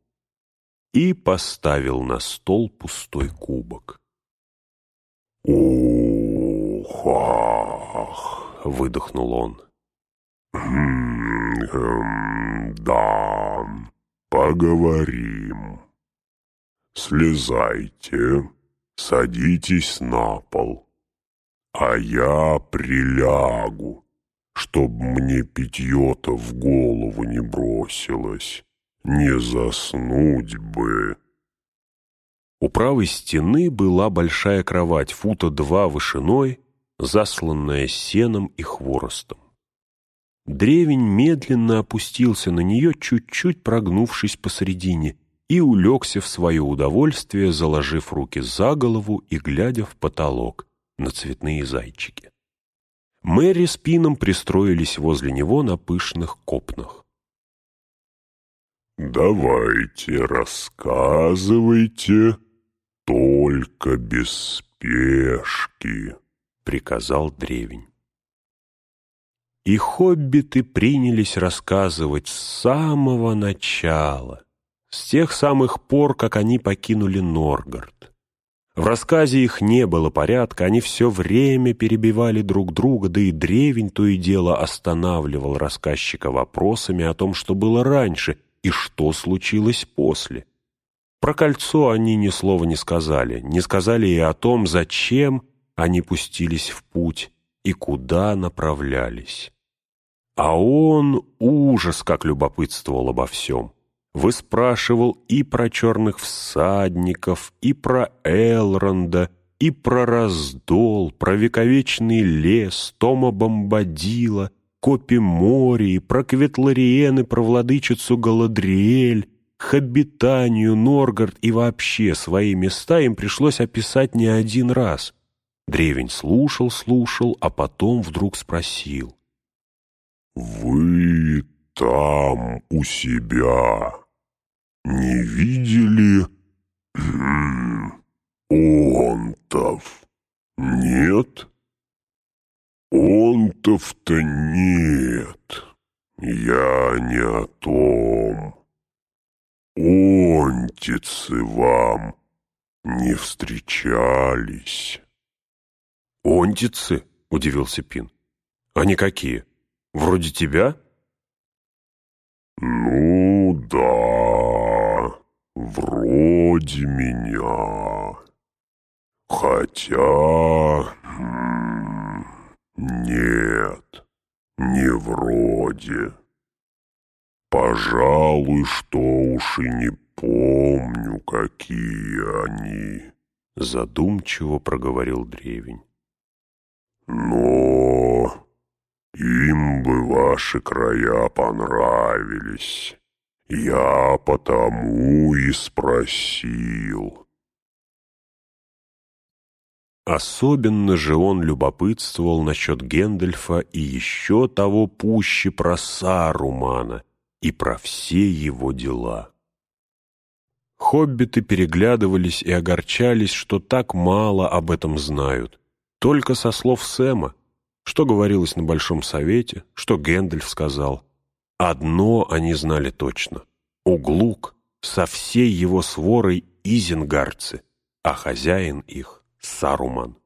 и поставил на стол пустой кубок. «Ух, ах!» — выдохнул он. «Хм, «Да, поговорим. Слезайте, садитесь на пол, а я прилягу, чтоб мне питье-то в голову не бросилось». Не заснуть бы. У правой стены была большая кровать, фута два вышиной, засланная сеном и хворостом. Древень медленно опустился на нее, чуть-чуть прогнувшись посредине, и улегся в свое удовольствие, заложив руки за голову и глядя в потолок на цветные зайчики. Мэри с Пином пристроились возле него на пышных копнах. «Давайте, рассказывайте, только без спешки», — приказал древень. И хоббиты принялись рассказывать с самого начала, с тех самых пор, как они покинули Норгард. В рассказе их не было порядка, они все время перебивали друг друга, да и древень то и дело останавливал рассказчика вопросами о том, что было раньше, и что случилось после. Про кольцо они ни слова не сказали, не сказали и о том, зачем они пустились в путь и куда направлялись. А он ужас как любопытствовал обо всем. Выспрашивал и про черных всадников, и про Элронда, и про раздол, про вековечный лес, Тома Бомбадила, Копи Мории, про Кветлариен и про владычицу Галадриэль, Хабитанию, Норгард и вообще свои места им пришлось описать не один раз. Древень слушал, слушал, а потом вдруг спросил. «Вы там у себя не видели онтов? Нет?» «Онтов-то нет, я не о том. Онтицы вам не встречались». «Онтицы?» — удивился Пин. «Они какие? Вроде тебя?» «Ну да, вроде меня. Хотя...» Нет, не вроде. Пожалуй, что уж и не помню, какие они. Задумчиво проговорил древень. Но им бы ваши края понравились. Я потому и спросил. Особенно же он любопытствовал насчет Гендельфа и еще того пуще про Сарумана и про все его дела. Хоббиты переглядывались и огорчались, что так мало об этом знают. Только со слов Сэма, что говорилось на Большом Совете, что Гэндальф сказал. Одно они знали точно. Углук со всей его сворой изенгарцы, а хозяин их Саруман.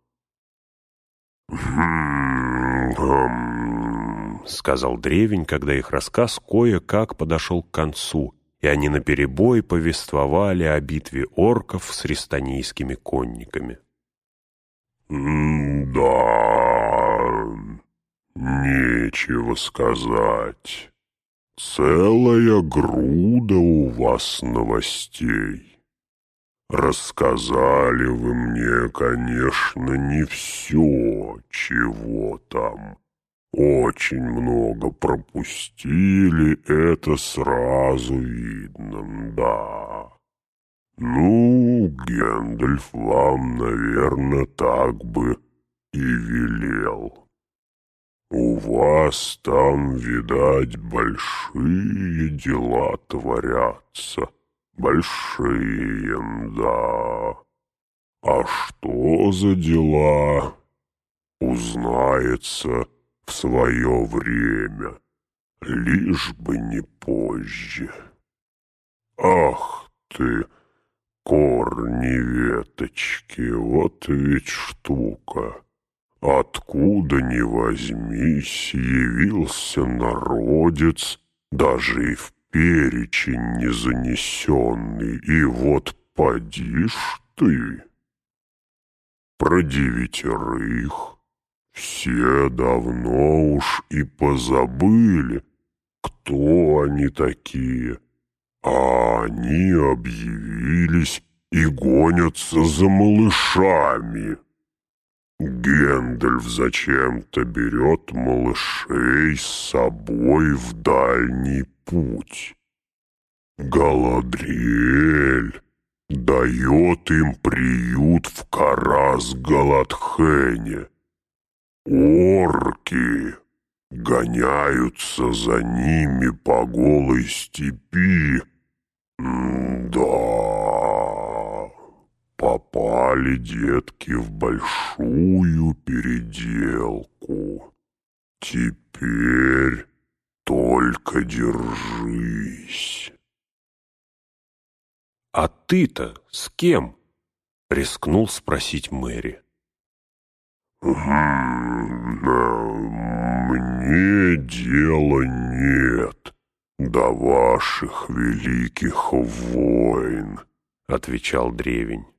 Сказал древень, когда их рассказ кое-как подошел к концу, и они наперебой повествовали о битве орков с рестанийскими конниками. «Да, нечего сказать. Целая груда у вас новостей». Рассказали вы мне, конечно, не все, чего там. Очень много пропустили, это сразу видно, да. Ну, Гэндальф вам, наверное, так бы и велел. У вас там, видать, большие дела творятся. Большие, да. А что за дела, узнается в свое время, лишь бы не позже. Ах ты, корни веточки, вот ведь штука. Откуда ни возьмись, явился народец, даже и в перечень не занесенный, и вот поди ж ты. Про девятерых все давно уж и позабыли, кто они такие, а они объявились и гонятся за малышами. Гендальф зачем-то берет малышей с собой в дальний путь. Галадриэль дает им приют в Карас-Галадхене. Орки гоняются за ними по голой степи. М да, попали детки в большую переделку. Теперь только держись. «А ты-то с кем?» — рискнул спросить Мэри. «Мне дела нет до ваших великих войн», — отвечал древень.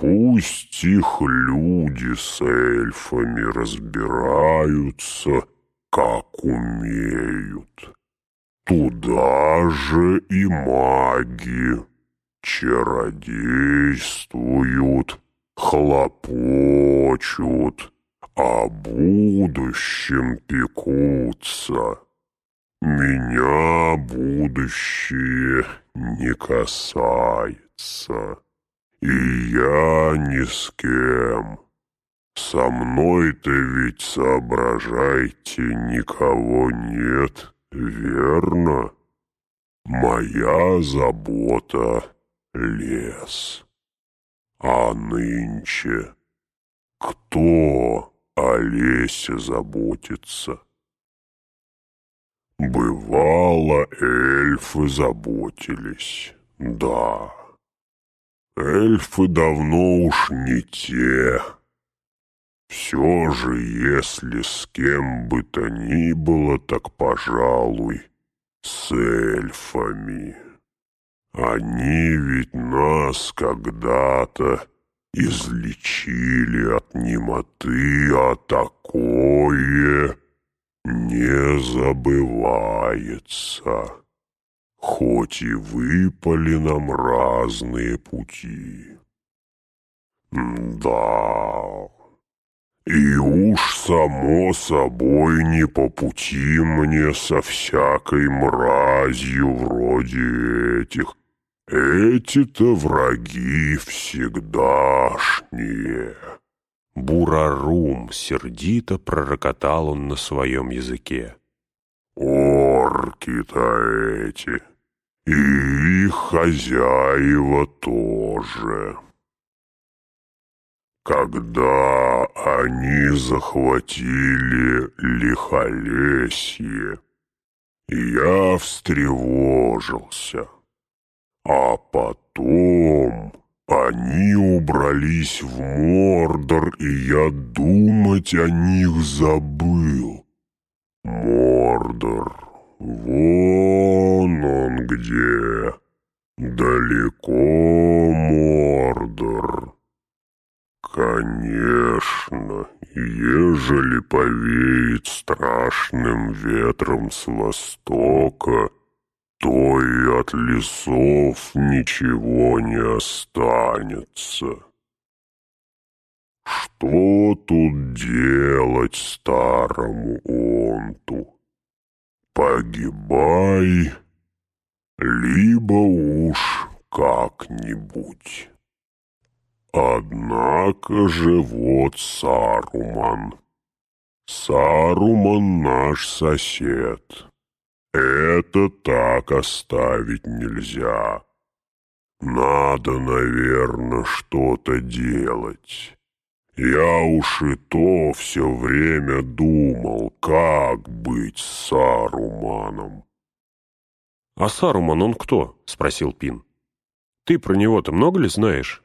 «Пусть их люди с эльфами разбираются, как умеют. Туда же и маги чародействуют» хлопочут, о будущем пекутся. Меня будущее не касается, и я ни с кем. Со мной-то ведь соображайте никого нет, верно? Моя забота — лес. А нынче кто о лесе заботится? Бывало, эльфы заботились, да. Эльфы давно уж не те. Все же, если с кем бы то ни было, так, пожалуй, с эльфами. Они ведь нас когда-то излечили от немоты, а такое не забывается. Хоть и выпали нам разные пути. Да, и уж само собой не по пути мне со всякой мразью вроде этих, эти-то враги всегдашние. Бурарум сердито пророкотал он на своем языке. Орки-то эти, и хозяева тоже. Когда они захватили лихолесье, я встревожился. А потом они убрались в Мордор, и я думать о них забыл. Мордор, вон он где, далеко Мордор. Конечно, ежели повеет страшным ветром с востока, то и от лесов ничего не останется. Что тут делать старому онту? Погибай, либо уж как-нибудь. Однако же вот Саруман. Саруман наш сосед. Это так оставить нельзя. Надо, наверное, что-то делать. Я уж и то все время думал, как быть с Саруманом. — А Саруман он кто? — спросил Пин. — Ты про него-то много ли знаешь?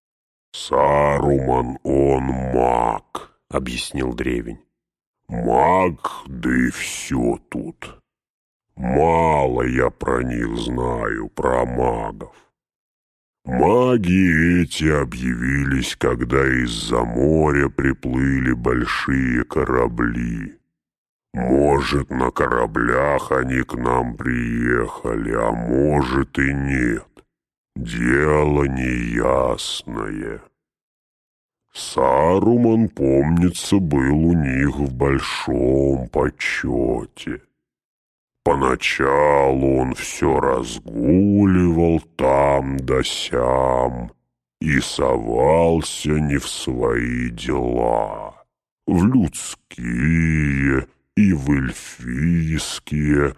— Саруман он маг, — объяснил древень. Маг, да и все тут. Мало я про них знаю, про магов. Маги эти объявились, когда из-за моря приплыли большие корабли. Может, на кораблях они к нам приехали, а может и нет. Дело неясное. Саруман, помнится, был у них в большом почете. Поначалу он все разгуливал там да сям и совался не в свои дела, в людские и в эльфийские,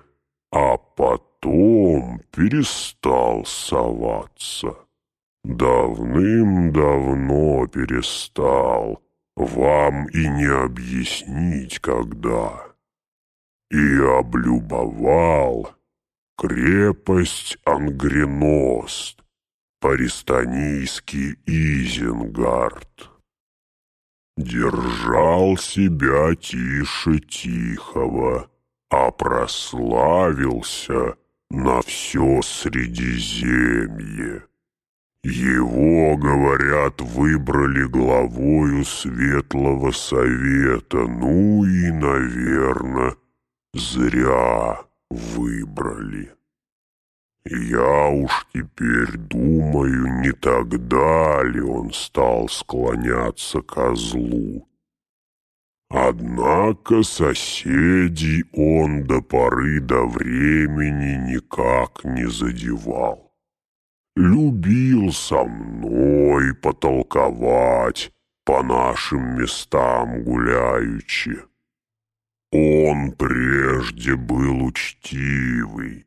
а потом перестал соваться. Давным-давно перестал, вам и не объяснить, когда и облюбовал крепость Ангреност, паристанийский Изенгард. Держал себя тише тихого, а прославился на все Средиземье. Его, говорят, выбрали главою Светлого Совета, ну и, наверное, Зря выбрали. Я уж теперь думаю, не тогда ли он стал склоняться ко злу. Однако соседей он до поры до времени никак не задевал. Любил со мной потолковать по нашим местам гуляючи. Он прежде был учтивый.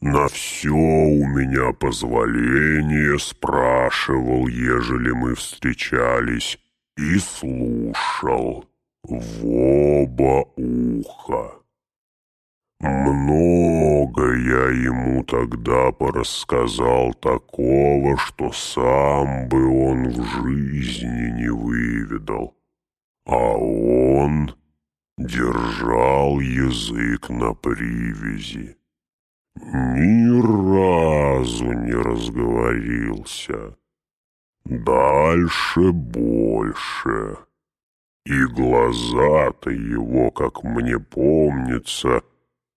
На все у меня позволение спрашивал, ежели мы встречались, и слушал в оба уха. Много я ему тогда порассказал такого, что сам бы он в жизни не выведал. А он держал язык на привязи. Ни разу не разговорился. Дальше больше. И глаза-то его, как мне помнится,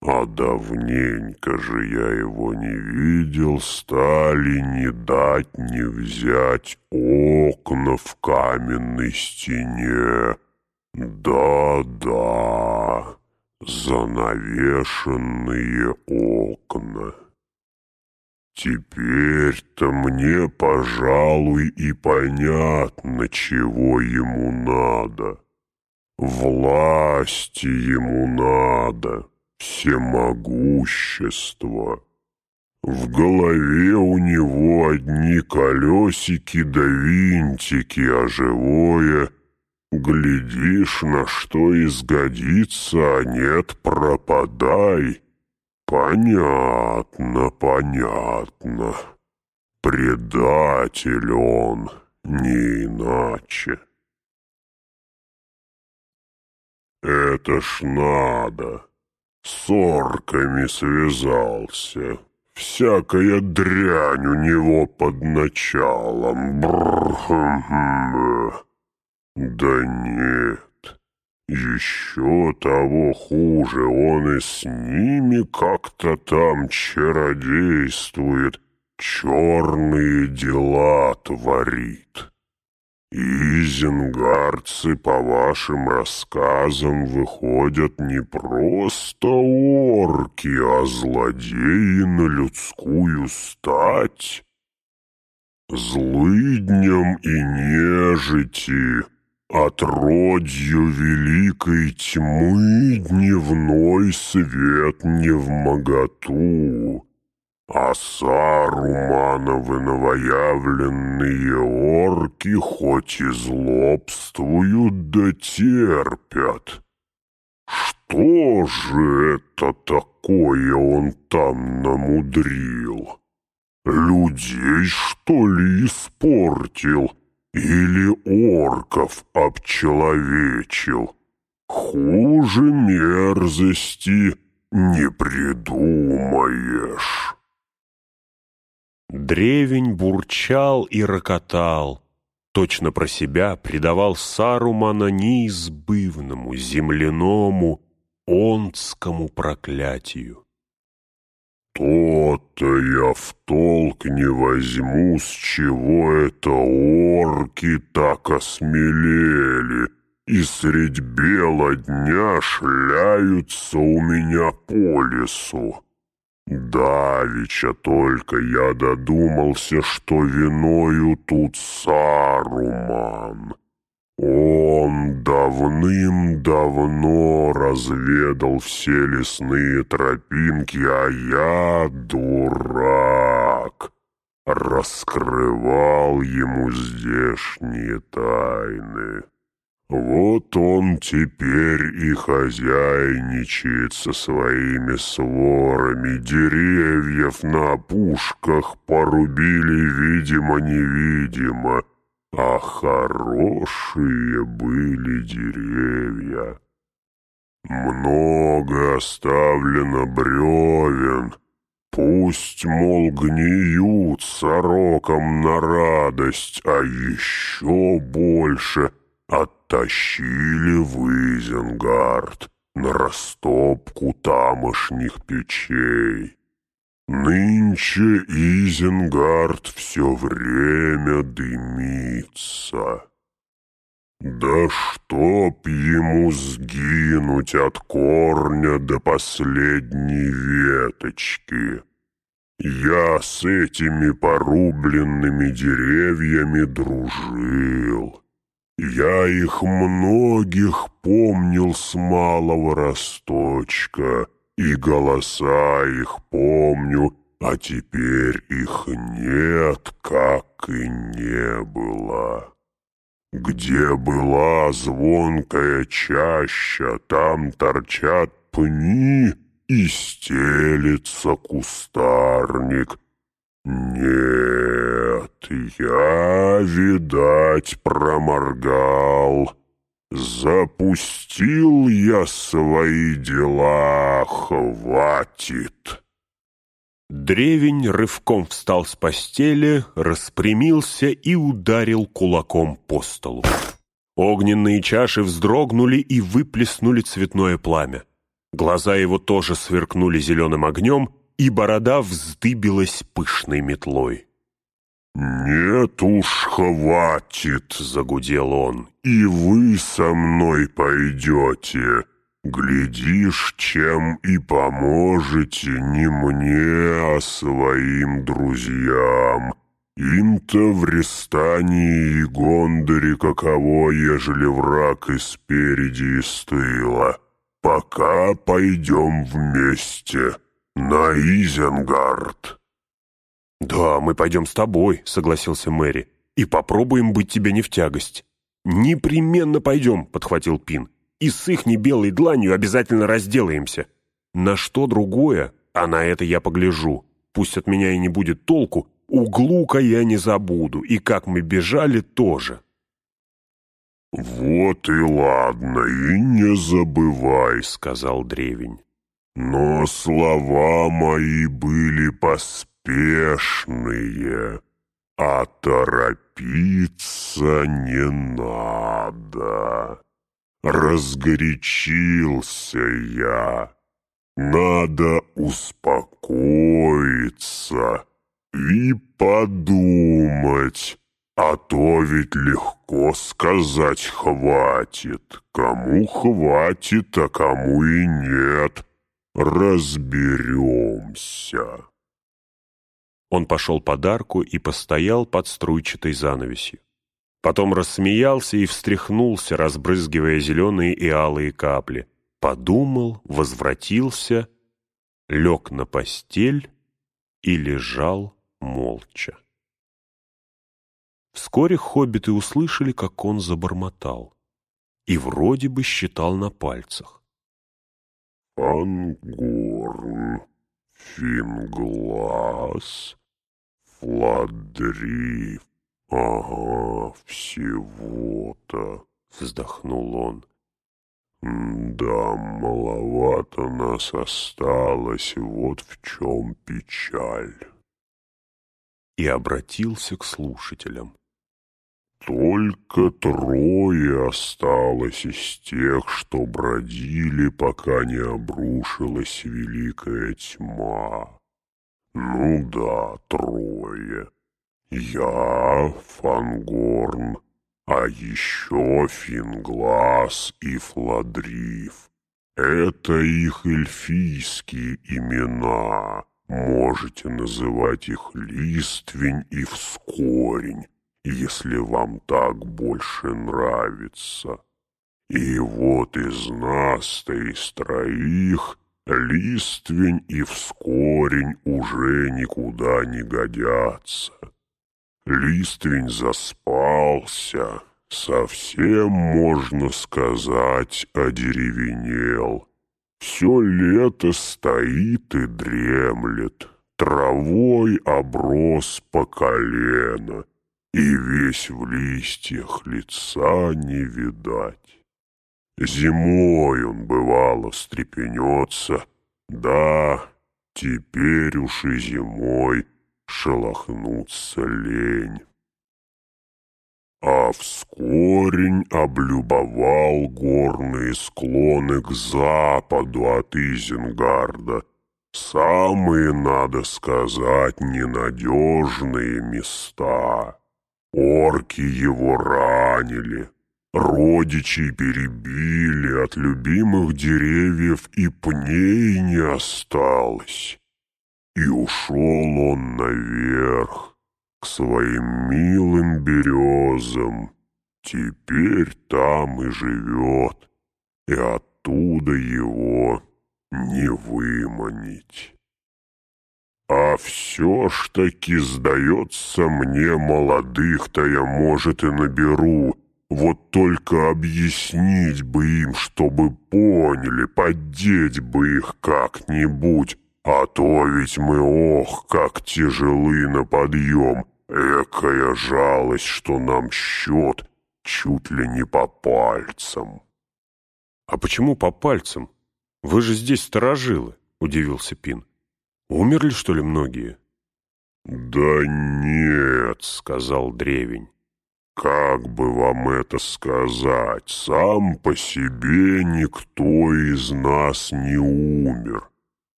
а давненько же я его не видел, стали не дать не взять окна в каменной стене, да-да, занавешенные окна. Теперь-то мне, пожалуй, и понятно, чего ему надо. Власти ему надо, всемогущество. В голове у него одни колесики да винтики, а живое — Глядишь, на что изгодится, а нет, пропадай. Понятно, понятно. Предатель он, не иначе. Это ж надо. С орками связался. Всякая дрянь у него под началом. Бррр. Хм, хм. Да нет, еще того хуже, он и с ними как-то там чародействует, черные дела творит. Изенгардцы, по вашим рассказам, выходят не просто орки, а злодеи на людскую стать. злыдням и нежити, отродью великой тьмы дневной свет не в моготу, а Сарумановы новоявленные орки хоть и злобствуют да терпят. Что же это такое он там намудрил? Людей, что ли, испортил? Или орков обчеловечил? Хуже мерзости не придумаешь. Древень бурчал и рокотал, точно про себя предавал Сарумана неизбывному земляному онскому проклятию. «То-то я в толк не возьму, с чего это орки так осмелели и средь бела дня шляются у меня по лесу. Давича только я додумался, что виною тут Саруман». Он давным-давно разведал все лесные тропинки, а я, дурак, раскрывал ему здешние тайны. Вот он теперь и хозяйничает со своими сворами, деревьев на опушках порубили видимо-невидимо, а хорошие были деревья. Много оставлено бревен, пусть, мол, гниют сорокам на радость, а еще больше оттащили в Изенгард на растопку тамошних печей. Нынче Изенгард все время дымится. Да чтоб ему сгинуть от корня до последней веточки. Я с этими порубленными деревьями дружил. Я их многих помнил с малого росточка — и голоса их помню, а теперь их нет, как и не было. Где была звонкая чаща, там торчат пни и стелится кустарник. Нет, я, видать, проморгал». «Запустил я свои дела, хватит!» Древень рывком встал с постели, распрямился и ударил кулаком по столу. Огненные чаши вздрогнули и выплеснули цветное пламя. Глаза его тоже сверкнули зеленым огнем, и борода вздыбилась пышной метлой. «Нет уж, хватит!» — загудел он. «И вы со мной пойдете. Глядишь, чем и поможете не мне, а своим друзьям. Им-то в Рестании и Гондоре каково, ежели враг и спереди, и с. Пока пойдем вместе на Изенгард». «Да, мы пойдем с тобой», — согласился Мэри, «и попробуем быть тебе не в тягость». «Непременно пойдем», — подхватил Пин, «и с ихней белой дланью обязательно разделаемся. На что другое, а на это я погляжу. Пусть от меня и не будет толку, углука я не забуду, и как мы бежали тоже». «Вот и ладно, и не забывай», — сказал древень. «Но слова мои были поспешны поспешные, а торопиться не надо. Разгорячился я. Надо успокоиться и подумать, а то ведь легко сказать «хватит». Кому хватит, а кому и нет. Разберемся. Он пошел под арку и постоял под струйчатой занавесью. Потом рассмеялся и встряхнулся, разбрызгивая зеленые и алые капли. Подумал, возвратился, лег на постель и лежал молча. Вскоре хоббиты услышали, как он забормотал, и вроде бы считал на пальцах. «Фангорн, Финглас, Фладриф, ага, всего-то», — вздохнул он. «Да, маловато нас осталось, вот в чем печаль». И обратился к слушателям. Только трое осталось из тех, что бродили, пока не обрушилась великая тьма. Ну да, трое. Я, Фангорн, а еще Финглас и Фладриф. Это их эльфийские имена. Можете называть их Листвень и Вскорень если вам так больше нравится. И вот из нас-то, из троих, листвень и вскорень уже никуда не годятся. Листвень заспался, совсем, можно сказать, одеревенел. Все лето стоит и дремлет, травой оброс по колено, и весь в листьях лица не видать. Зимой он, бывало, встрепенется, да, теперь уж и зимой шелохнуться лень. А вскорень облюбовал горные склоны к западу от Изенгарда, самые, надо сказать, ненадежные места. Орки его ранили, родичей перебили, от любимых деревьев и пней не осталось. И ушел он наверх, к своим милым березам. Теперь там и живет, и оттуда его не выманить. А все ж таки, сдается мне, молодых-то я, может, и наберу. Вот только объяснить бы им, чтобы поняли, поддеть бы их как-нибудь. А то ведь мы, ох, как тяжелы на подъем. Экая жалость, что нам счет чуть ли не по пальцам. — А почему по пальцам? Вы же здесь сторожилы, — удивился Пин. Умерли, что ли, многие? «Да нет», — сказал древень. «Как бы вам это сказать? Сам по себе никто из нас не умер.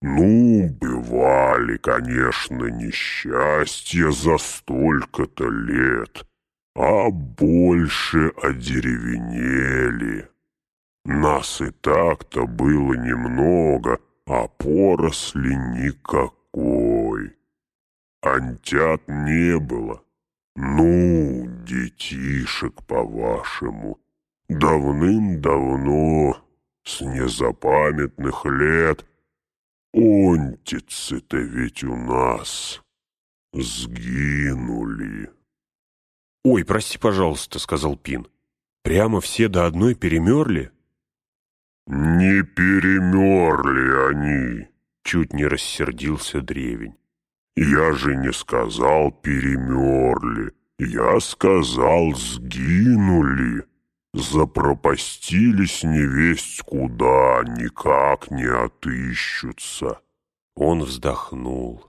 Ну, бывали, конечно, несчастья за столько-то лет, а больше одеревенели. Нас и так-то было немного» а поросли никакой. Антят не было. Ну, детишек, по-вашему, давным-давно, с незапамятных лет, онтицы-то ведь у нас сгинули. «Ой, прости, пожалуйста», — сказал Пин. «Прямо все до одной перемерли?» «Не перемерли они!» — чуть не рассердился древень. «Я же не сказал перемерли, я сказал сгинули, запропастились невесть куда, никак не отыщутся». Он вздохнул.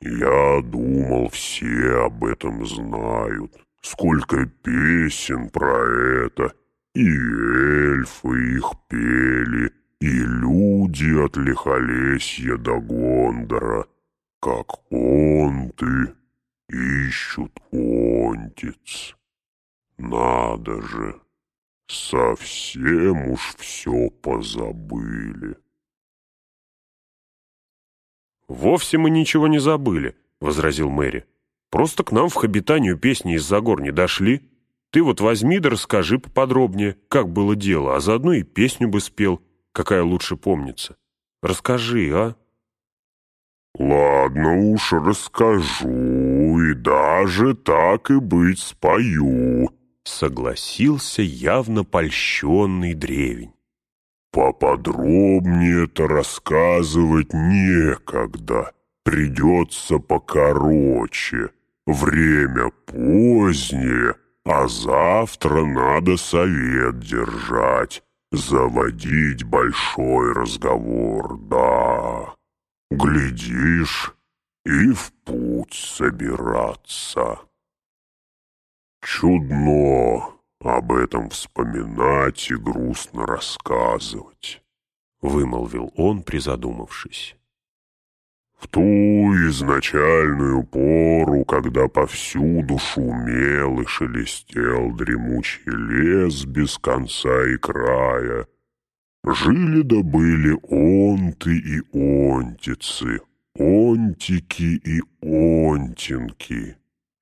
«Я думал, все об этом знают, сколько песен про это» И эльфы их пели, и люди от Лихолесья до Гондора, как он ты ищут онтиц. Надо же, совсем уж все позабыли. «Вовсе мы ничего не забыли», — возразил Мэри. «Просто к нам в Хобитанию песни из-за гор не дошли. Ты вот возьми да расскажи поподробнее, как было дело, а заодно и песню бы спел, какая лучше помнится. Расскажи, а?» «Ладно уж, расскажу, и даже так и быть спою», — согласился явно польщенный древень. «Поподробнее-то рассказывать некогда, придется покороче. Время позднее, а завтра надо совет держать, заводить большой разговор, да. Глядишь, и в путь собираться. Чудно об этом вспоминать и грустно рассказывать, — вымолвил он, призадумавшись. В ту изначальную пору, когда повсюду шумел и шелестел дремучий лес без конца и края, жили да были онты и онтицы, онтики и онтинки.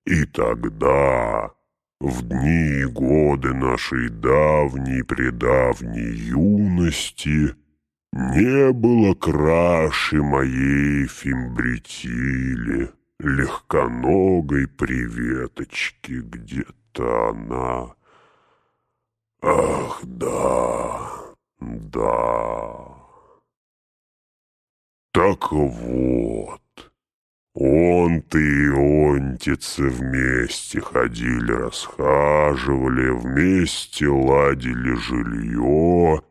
И тогда, в дни и годы нашей давней-предавней юности, не было краши моей фимбретили, легконогой приветочки, где-то она. Ах, да, да. Так вот, он-то и онтицы вместе ходили, расхаживали, вместе ладили жилье,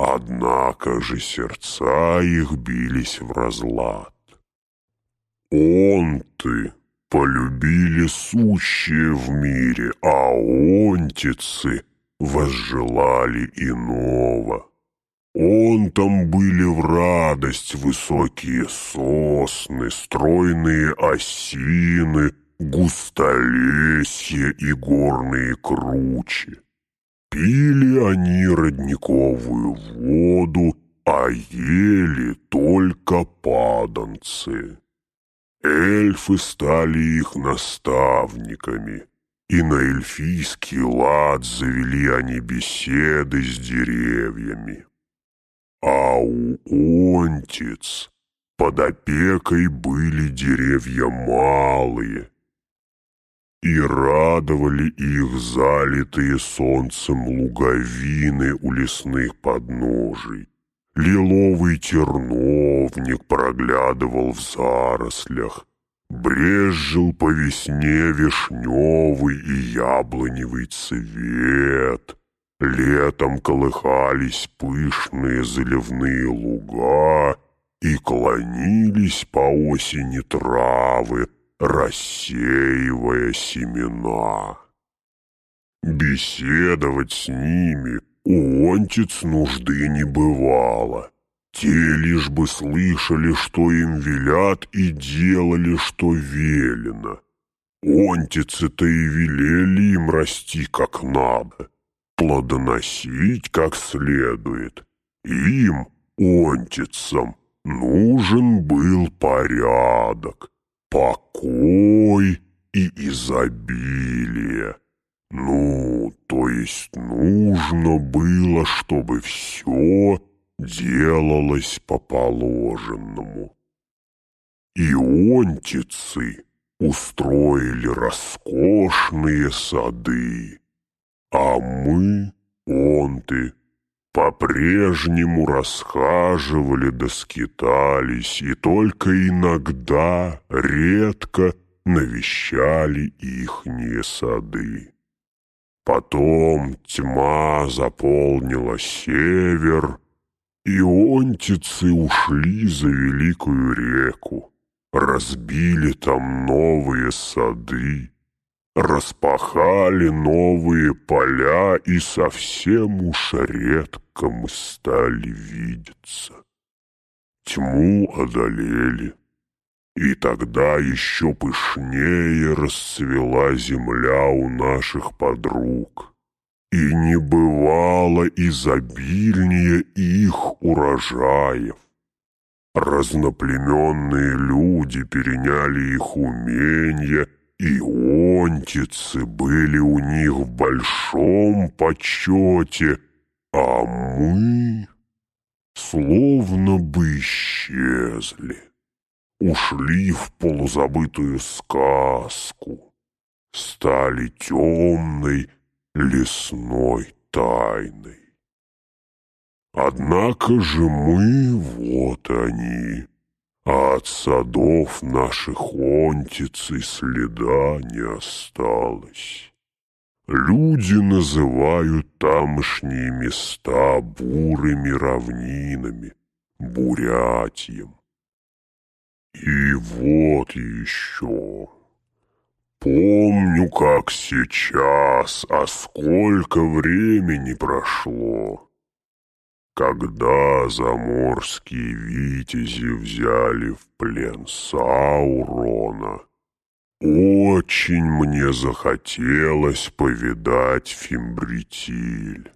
Однако же сердца их бились в разлад. Он-ты полюбили сущее в мире, а онтицы возжелали иного. Он там были в радость высокие сосны, стройные осины, густолесье и горные кручи. Пили они родниковую воду, а ели только паданцы. Эльфы стали их наставниками, и на эльфийский лад завели они беседы с деревьями. А у онтиц под опекой были деревья малые, и радовали их залитые солнцем луговины у лесных подножий. Лиловый терновник проглядывал в зарослях, брезжил по весне вишневый и яблоневый цвет. Летом колыхались пышные заливные луга и клонились по осени травы, рассеивая семена. Беседовать с ними у онтиц нужды не бывало. Те лишь бы слышали, что им велят, и делали, что велено. Онтицы-то и велели им расти как надо, плодоносить как следует. Им, онтицам, нужен был порядок, покой и изобилие. Ну, то есть нужно было, чтобы все делалось по положенному. Ионтицы устроили роскошные сады, а мы, онты, по-прежнему расхаживали да скитались, и только иногда, редко, навещали ихние сады. Потом тьма заполнила север, и онтицы ушли за великую реку, разбили там новые сады, распахали новые поля, и совсем уж редко мы стали видеться. Тьму одолели, и тогда еще пышнее расцвела земля у наших подруг, и не бывало изобильнее их урожаев. Разноплеменные люди переняли их умения, и онтицы были у них в большом почете, а мы словно бы исчезли, ушли в полузабытую сказку, стали темной лесной тайной. Однако же мы вот они, от садов наших онтиц и следа не осталось. Люди называют тамошние места бурыми равнинами, бурятьем. И вот еще. Помню, как сейчас, а сколько времени прошло когда заморские витязи взяли в плен Саурона, очень мне захотелось повидать Фимбритиль.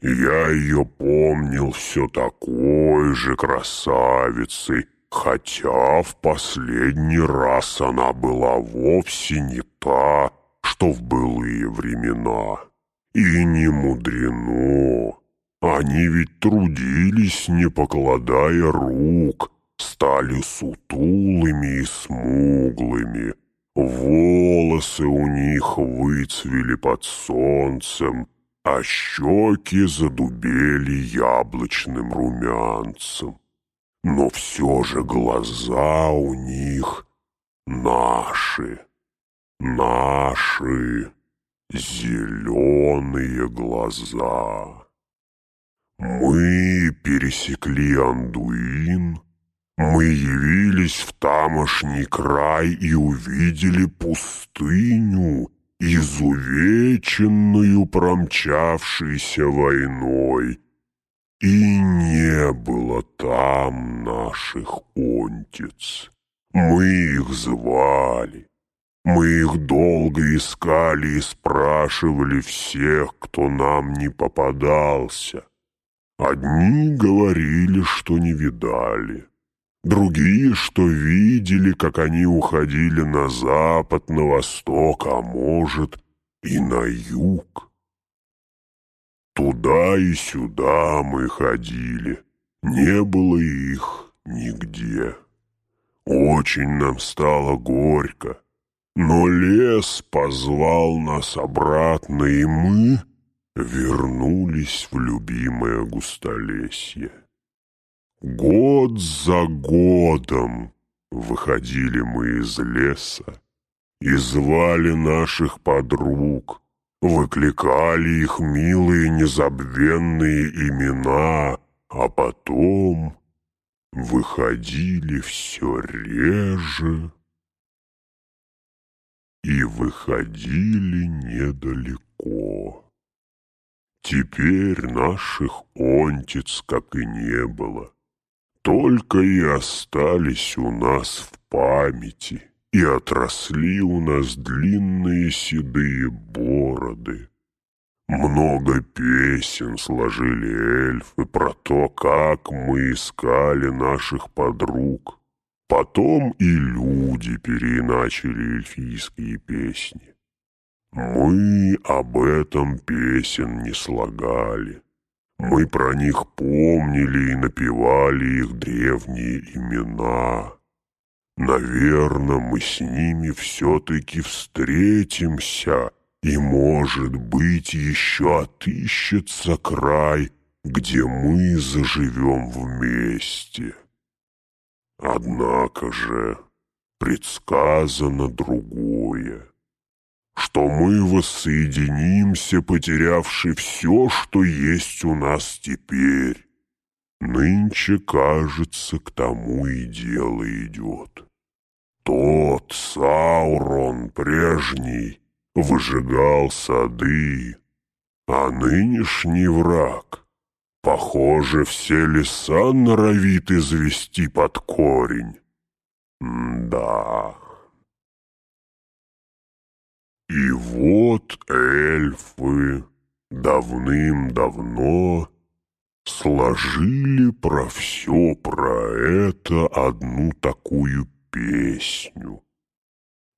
Я ее помнил все такой же красавицей, хотя в последний раз она была вовсе не та, что в былые времена. И не мудрено. Они ведь трудились, не покладая рук, стали сутулыми и смуглыми. Волосы у них выцвели под солнцем, а щеки задубели яблочным румянцем. Но все же глаза у них наши, наши зеленые глаза. Мы пересекли Андуин, мы явились в тамошний край и увидели пустыню, изувеченную промчавшейся войной. И не было там наших онтиц. Мы их звали. Мы их долго искали и спрашивали всех, кто нам не попадался. Одни говорили, что не видали, другие, что видели, как они уходили на запад, на восток, а может и на юг. Туда и сюда мы ходили, не было их нигде. Очень нам стало горько, но лес позвал нас обратно, и мы вернулись в любимое густолесье. Год за годом выходили мы из леса и звали наших подруг, выкликали их милые незабвенные имена, а потом выходили все реже и выходили недалеко. Теперь наших онтиц как и не было. Только и остались у нас в памяти, и отросли у нас длинные седые бороды. Много песен сложили эльфы про то, как мы искали наших подруг. Потом и люди переиначили эльфийские песни. Мы об этом песен не слагали. Мы про них помнили и напевали их древние имена. Наверное, мы с ними все-таки встретимся, и, может быть, еще отыщется край, где мы заживем вместе. Однако же предсказано другое что мы воссоединимся, потерявши все, что есть у нас теперь. Нынче, кажется, к тому и дело идет. Тот Саурон прежний выжигал сады, а нынешний враг, похоже, все леса норовит извести под корень. М да. И вот эльфы давным-давно сложили про все про это одну такую песню.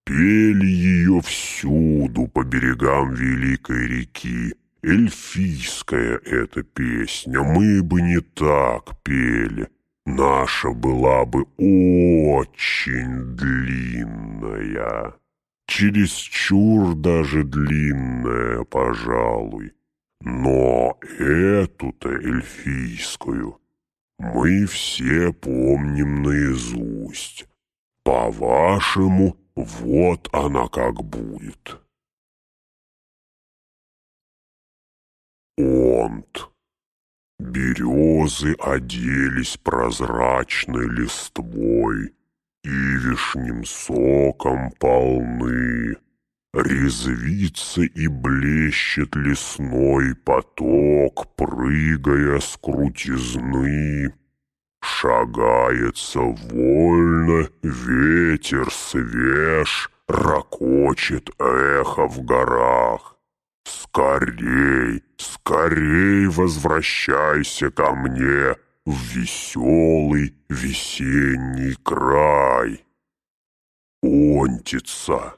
Пели ее всюду по берегам великой реки. Эльфийская эта песня, мы бы не так пели. Наша была бы очень длинная, чересчур даже длинная, пожалуй. Но эту-то эльфийскую мы все помним наизусть. По-вашему, вот она как будет. Онт. Березы оделись прозрачной листвой, и вишним соком полны. Резвится и блещет лесной поток, прыгая с крутизны. Шагается вольно, ветер свеж, ракочет эхо в горах. Скорей, скорей возвращайся ко мне в веселый весенний край. Онтица.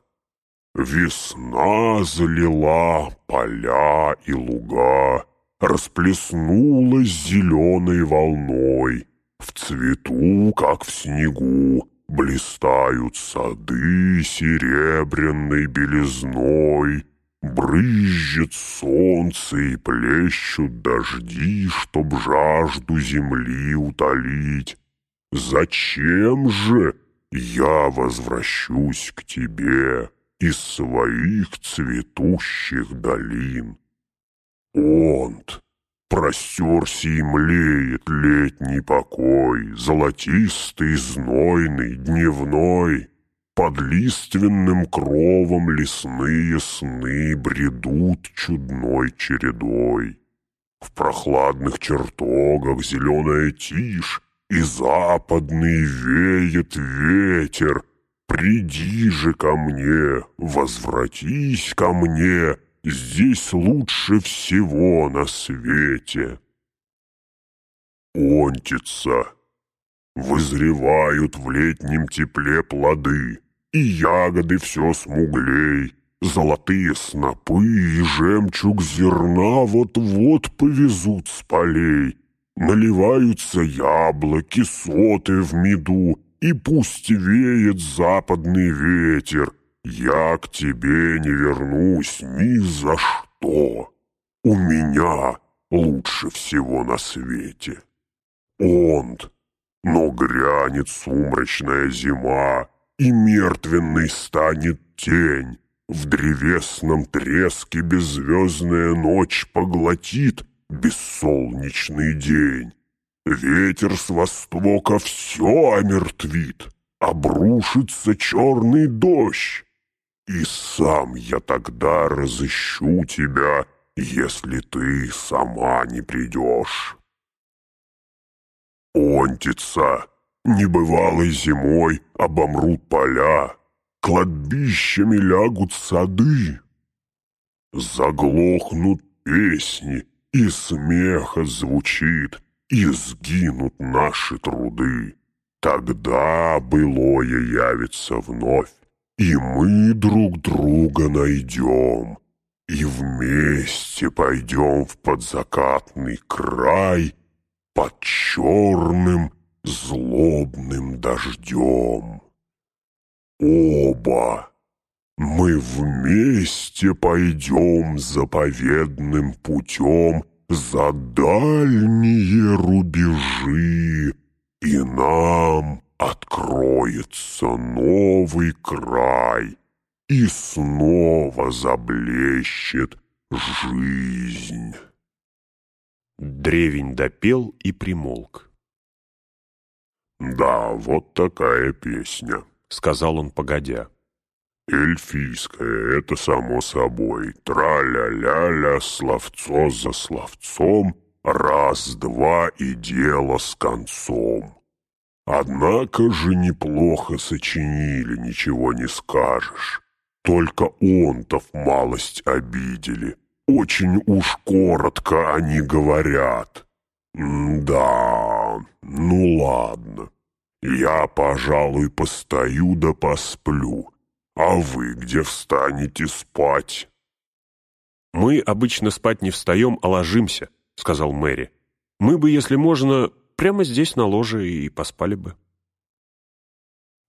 Весна залила поля и луга, Расплеснулась зеленой волной, В цвету, как в снегу, Блистают сады серебряной белизной, Брызжет солнце и плещут дожди, Чтоб жажду земли утолить. Зачем же я возвращусь к тебе? из своих цветущих долин. Онт, простерся и млеет летний покой, Золотистый, знойный, дневной. Под лиственным кровом лесные сны Бредут чудной чередой. В прохладных чертогах зеленая тишь, И западный веет ветер, Приди же ко мне, возвратись ко мне, Здесь лучше всего на свете. Онтица. Вызревают в летнем тепле плоды, И ягоды все смуглей, Золотые снопы и жемчуг зерна Вот-вот повезут с полей. Наливаются яблоки, соты в меду, и пусть веет западный ветер, я к тебе не вернусь ни за что. У меня лучше всего на свете. Онд, но грянет сумрачная зима, и мертвенной станет тень. В древесном треске беззвездная ночь поглотит бессолнечный день. Ветер с востока все омертвит, Обрушится черный дождь. И сам я тогда разыщу тебя, Если ты сама не придешь. Онтица, небывалой зимой Обомрут поля, Кладбищами лягут сады. Заглохнут песни, и смеха звучит — и сгинут наши труды. Тогда былое явится вновь, и мы друг друга найдем, и вместе пойдем в подзакатный край под черным злобным дождем. Оба мы вместе пойдем заповедным путем за дальние рубежи, и нам откроется новый край, и снова заблещет жизнь. Древень допел и примолк. «Да, вот такая песня», — сказал он погодя. Эльфийское — это само собой. Тра-ля-ля-ля, словцо за словцом, раз-два и дело с концом. Однако же неплохо сочинили, ничего не скажешь. Только онтов малость обидели. Очень уж коротко они говорят. «Да, ну ладно. Я, пожалуй, постою да посплю. А вы где встанете спать?» «Мы обычно спать не встаем, а ложимся», — сказал Мэри. «Мы бы, если можно, прямо здесь на ложе и поспали бы».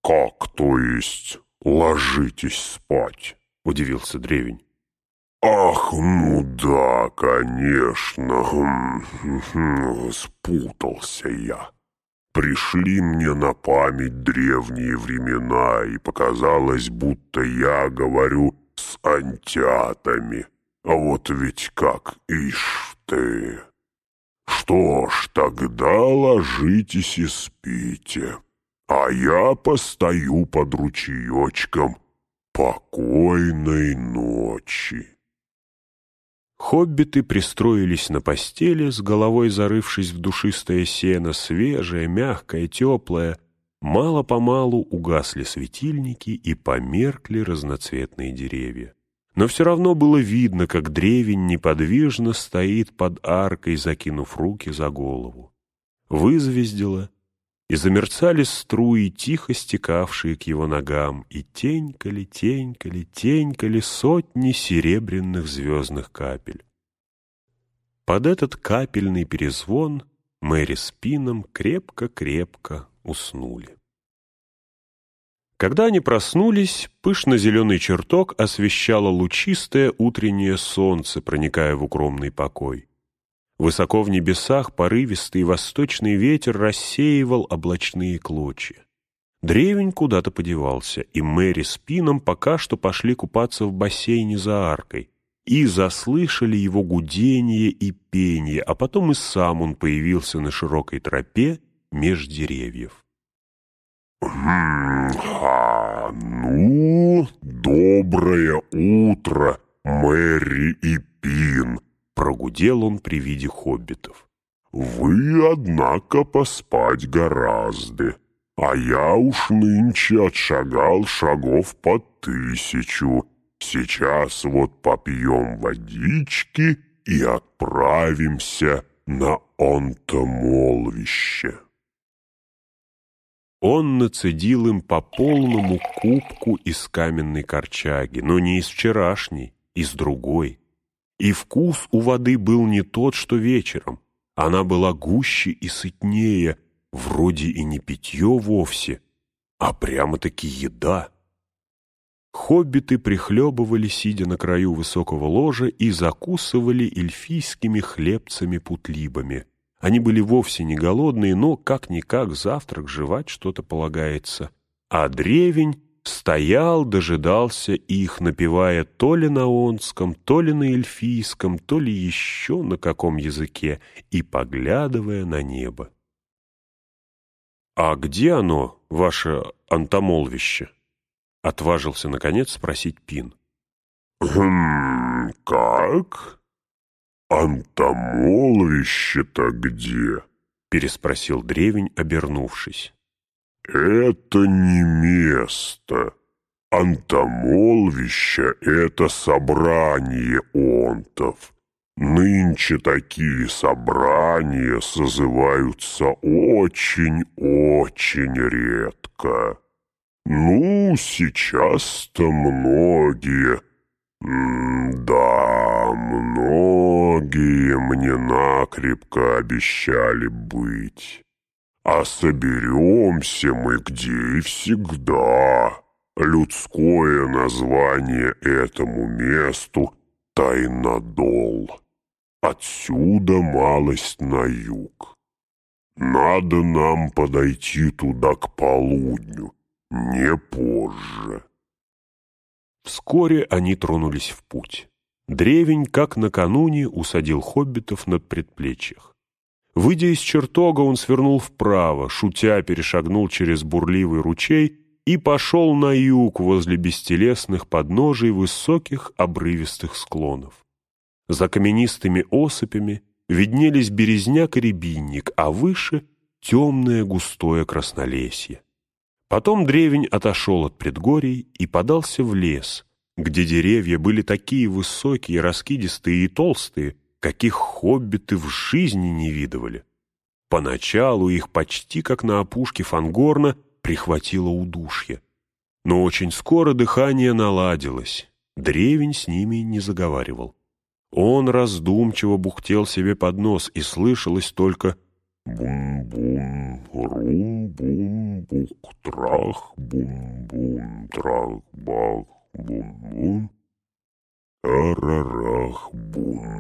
«Как, то есть, ложитесь спать?» — удивился древень. «Ах, ну да, конечно, спутался я. Пришли мне на память древние времена, и показалось, будто я говорю с антятами. А вот ведь как, ишь ты! Что ж, тогда ложитесь и спите, а я постою под ручеечком. Покойной ночи!» Хоббиты пристроились на постели, с головой зарывшись в душистое сено, свежее, мягкое, теплое. Мало-помалу угасли светильники и померкли разноцветные деревья. Но все равно было видно, как древень неподвижно стоит под аркой, закинув руки за голову. Вызвездило, и замерцали струи, тихо стекавшие к его ногам, и тенькали, тенькали, тенькали сотни серебряных звездных капель. Под этот капельный перезвон Мэри с Пином крепко-крепко уснули. Когда они проснулись, пышно-зеленый чертог освещало лучистое утреннее солнце, проникая в укромный покой. Высоко в небесах порывистый восточный ветер рассеивал облачные клочья. Древень куда-то подевался, и Мэри с Пином пока что пошли купаться в бассейне за аркой и заслышали его гудение и пение, а потом и сам он появился на широкой тропе меж деревьев. «А, ну, доброе утро, Мэри и Пин!» Прогудел он при виде хоббитов. «Вы, однако, поспать гораздо, а я уж нынче отшагал шагов по тысячу. Сейчас вот попьем водички и отправимся на онтомолвище». Он нацедил им по полному кубку из каменной корчаги, но не из вчерашней, из другой. И вкус у воды был не тот, что вечером. Она была гуще и сытнее, вроде и не питье вовсе, а прямо-таки еда. Хоббиты прихлебывали, сидя на краю высокого ложа, и закусывали эльфийскими хлебцами-путлибами. Они были вовсе не голодные, но как-никак завтрак жевать что-то полагается. А древень стоял, дожидался их, напевая то ли на онском, то ли на эльфийском, то ли еще на каком языке, и поглядывая на небо. «А где оно, ваше антомолвище?» — отважился, наконец, спросить Пин. «Хм, как? Антомолвище-то где?» — переспросил древень, обернувшись. «Это не место. Антомолвище — это собрание онтов. Нынче такие собрания созываются очень-очень редко. Ну, сейчас-то многие... да, многие мне накрепко обещали быть». А соберемся мы где и всегда. Людское название этому месту — Тайнадол. Отсюда малость на юг. Надо нам подойти туда к полудню, не позже. Вскоре они тронулись в путь. Древень, как накануне, усадил хоббитов на предплечьях. Выйдя из чертога, он свернул вправо, шутя перешагнул через бурливый ручей и пошел на юг возле бестелесных подножий высоких обрывистых склонов. За каменистыми осыпями виднелись березняк и рябинник, а выше — темное густое краснолесье. Потом древень отошел от предгорий и подался в лес, где деревья были такие высокие, раскидистые и толстые, каких хоббиты в жизни не видывали. Поначалу их почти как на опушке Фангорна прихватило удушье. Но очень скоро дыхание наладилось. Древень с ними не заговаривал. Он раздумчиво бухтел себе под нос, и слышалось только «бум-бум, рум-бум, бух-трах, бум-бум, трах-бах, бум-бум, тарарах-бум».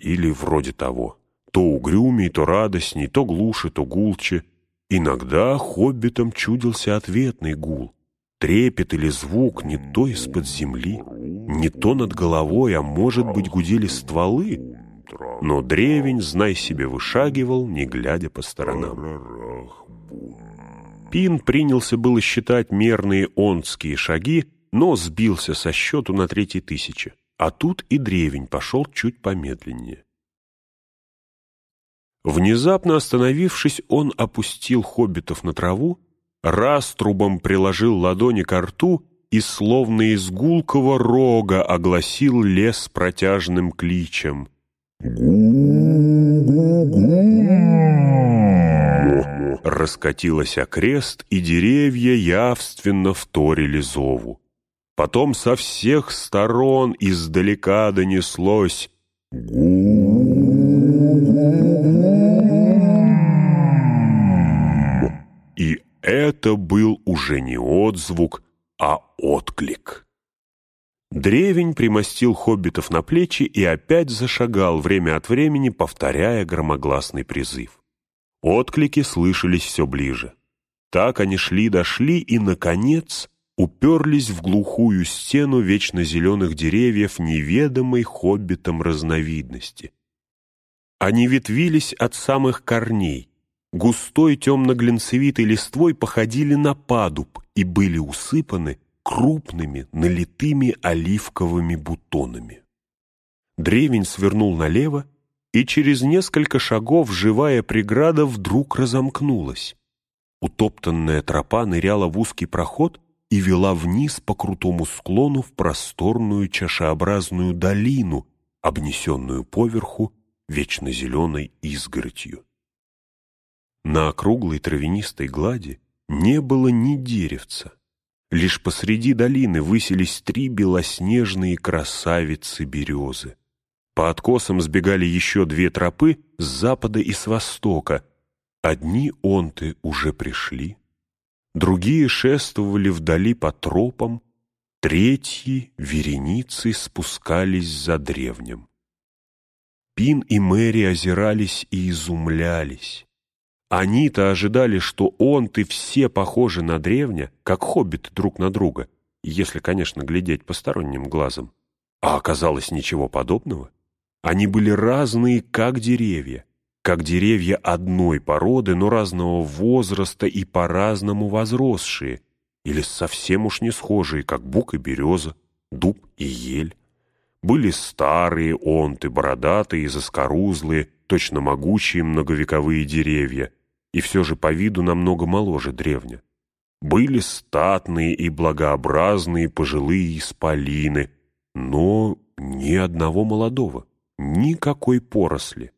Или вроде того. То угрюмей, то радостней, то глуше, то гулче. Иногда хоббитам чудился ответный гул. Трепет или звук не то из-под земли, не то над головой, а может быть гудели стволы. Но древень, знай себе, вышагивал, не глядя по сторонам. Пин принялся было считать мерные онские шаги, но сбился со счету на третьей тысяче. А тут и древень пошел чуть помедленнее. Внезапно остановившись, он опустил хоббитов на траву, раструбом приложил ладони к рту и, словно из гулкого рога, огласил лес протяжным кличем. Раскатилась окрест, и деревья явственно вторили зову. Потом со всех сторон издалека донеслось И это был уже не отзвук, а отклик. Древень примостил хоббитов на плечи и опять зашагал время от времени, повторяя громогласный призыв. Отклики слышались все ближе. Так они шли-дошли и, наконец, уперлись в глухую стену вечно зеленых деревьев неведомой хоббитам разновидности. Они ветвились от самых корней, густой темно-глинцевитой листвой походили на падуб и были усыпаны крупными налитыми оливковыми бутонами. Древень свернул налево, и через несколько шагов живая преграда вдруг разомкнулась. Утоптанная тропа ныряла в узкий проход и вела вниз по крутому склону в просторную чашеобразную долину, обнесенную поверху вечно зеленой изгородью. На округлой травянистой глади не было ни деревца. Лишь посреди долины высились три белоснежные красавицы-березы. По откосам сбегали еще две тропы с запада и с востока. Одни онты уже пришли, другие шествовали вдали по тропам, третьи вереницы спускались за древним. Пин и Мэри озирались и изумлялись. Они-то ожидали, что он-ты все похожи на древня, как хоббиты друг на друга, если, конечно, глядеть посторонним глазом. А оказалось ничего подобного. Они были разные, как деревья, как деревья одной породы, но разного возраста и по-разному возросшие, или совсем уж не схожие, как бук и береза, дуб и ель. Были старые онты, бородатые заскорузлые, точно могучие многовековые деревья, и все же по виду намного моложе древня. Были статные и благообразные пожилые исполины, но ни одного молодого, никакой поросли.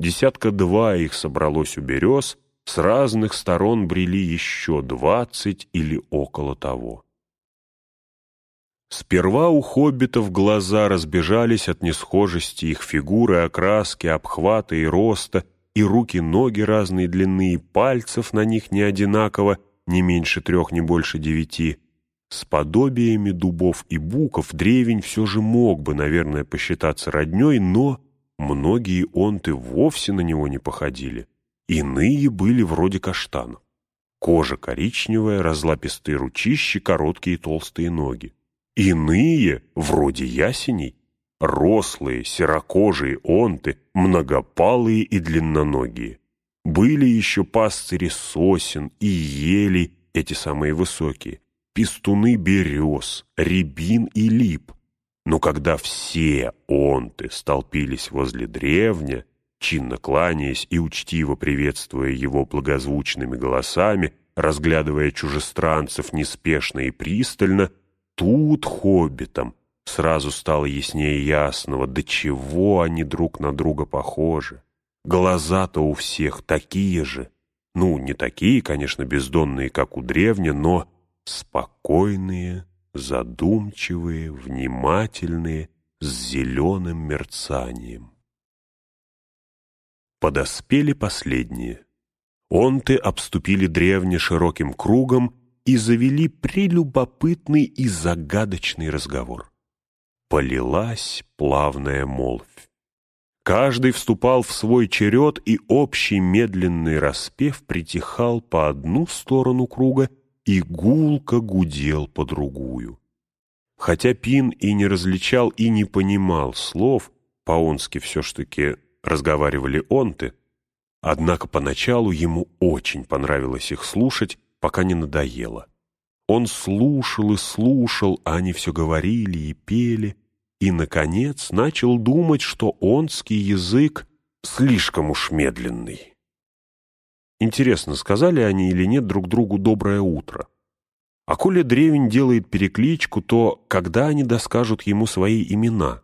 Десятка-два их собралось у берез, с разных сторон брели еще двадцать или около того. Сперва у хоббитов глаза разбежались от несхожести их фигуры, окраски, обхвата и роста — и руки-ноги разной длины, и пальцев на них не одинаково, не меньше трех, не больше девяти. С подобиями дубов и буков древень все же мог бы, наверное, посчитаться родней, но многие онты вовсе на него не походили. Иные были вроде каштана. Кожа коричневая, разлапистые ручищи, короткие толстые ноги. Иные, вроде ясеней, Рослые, серокожие онты, многопалые и длинноногие. Были еще пастыри сосен и ели, эти самые высокие, пестуны берез, рябин и лип. Но когда все онты столпились возле древня, чинно кланяясь и учтиво приветствуя его благозвучными голосами, разглядывая чужестранцев неспешно и пристально, тут хоббитам Сразу стало яснее ясного, до чего они друг на друга похожи. глаза-то у всех такие же. Ну, не такие, конечно, бездонные, как у древня, но спокойные, задумчивые, внимательные, с зеленым мерцанием. Подоспели последние. Онты обступили древне широким кругом и завели прелюбопытный и загадочный разговор. Полилась плавная молвь. Каждый вступал в свой черед, и общий медленный распев притихал по одну сторону круга и гулко гудел по другую. Хотя Пин и не различал, и не понимал слов, по-онски все ж таки разговаривали онты, однако поначалу ему очень понравилось их слушать, пока не надоело. Он слушал и слушал, а они все говорили и пели, и, наконец, начал думать, что онский язык слишком уж медленный. Интересно, сказали они или нет друг другу «доброе утро»? А коли древень делает перекличку, то когда они доскажут ему свои имена?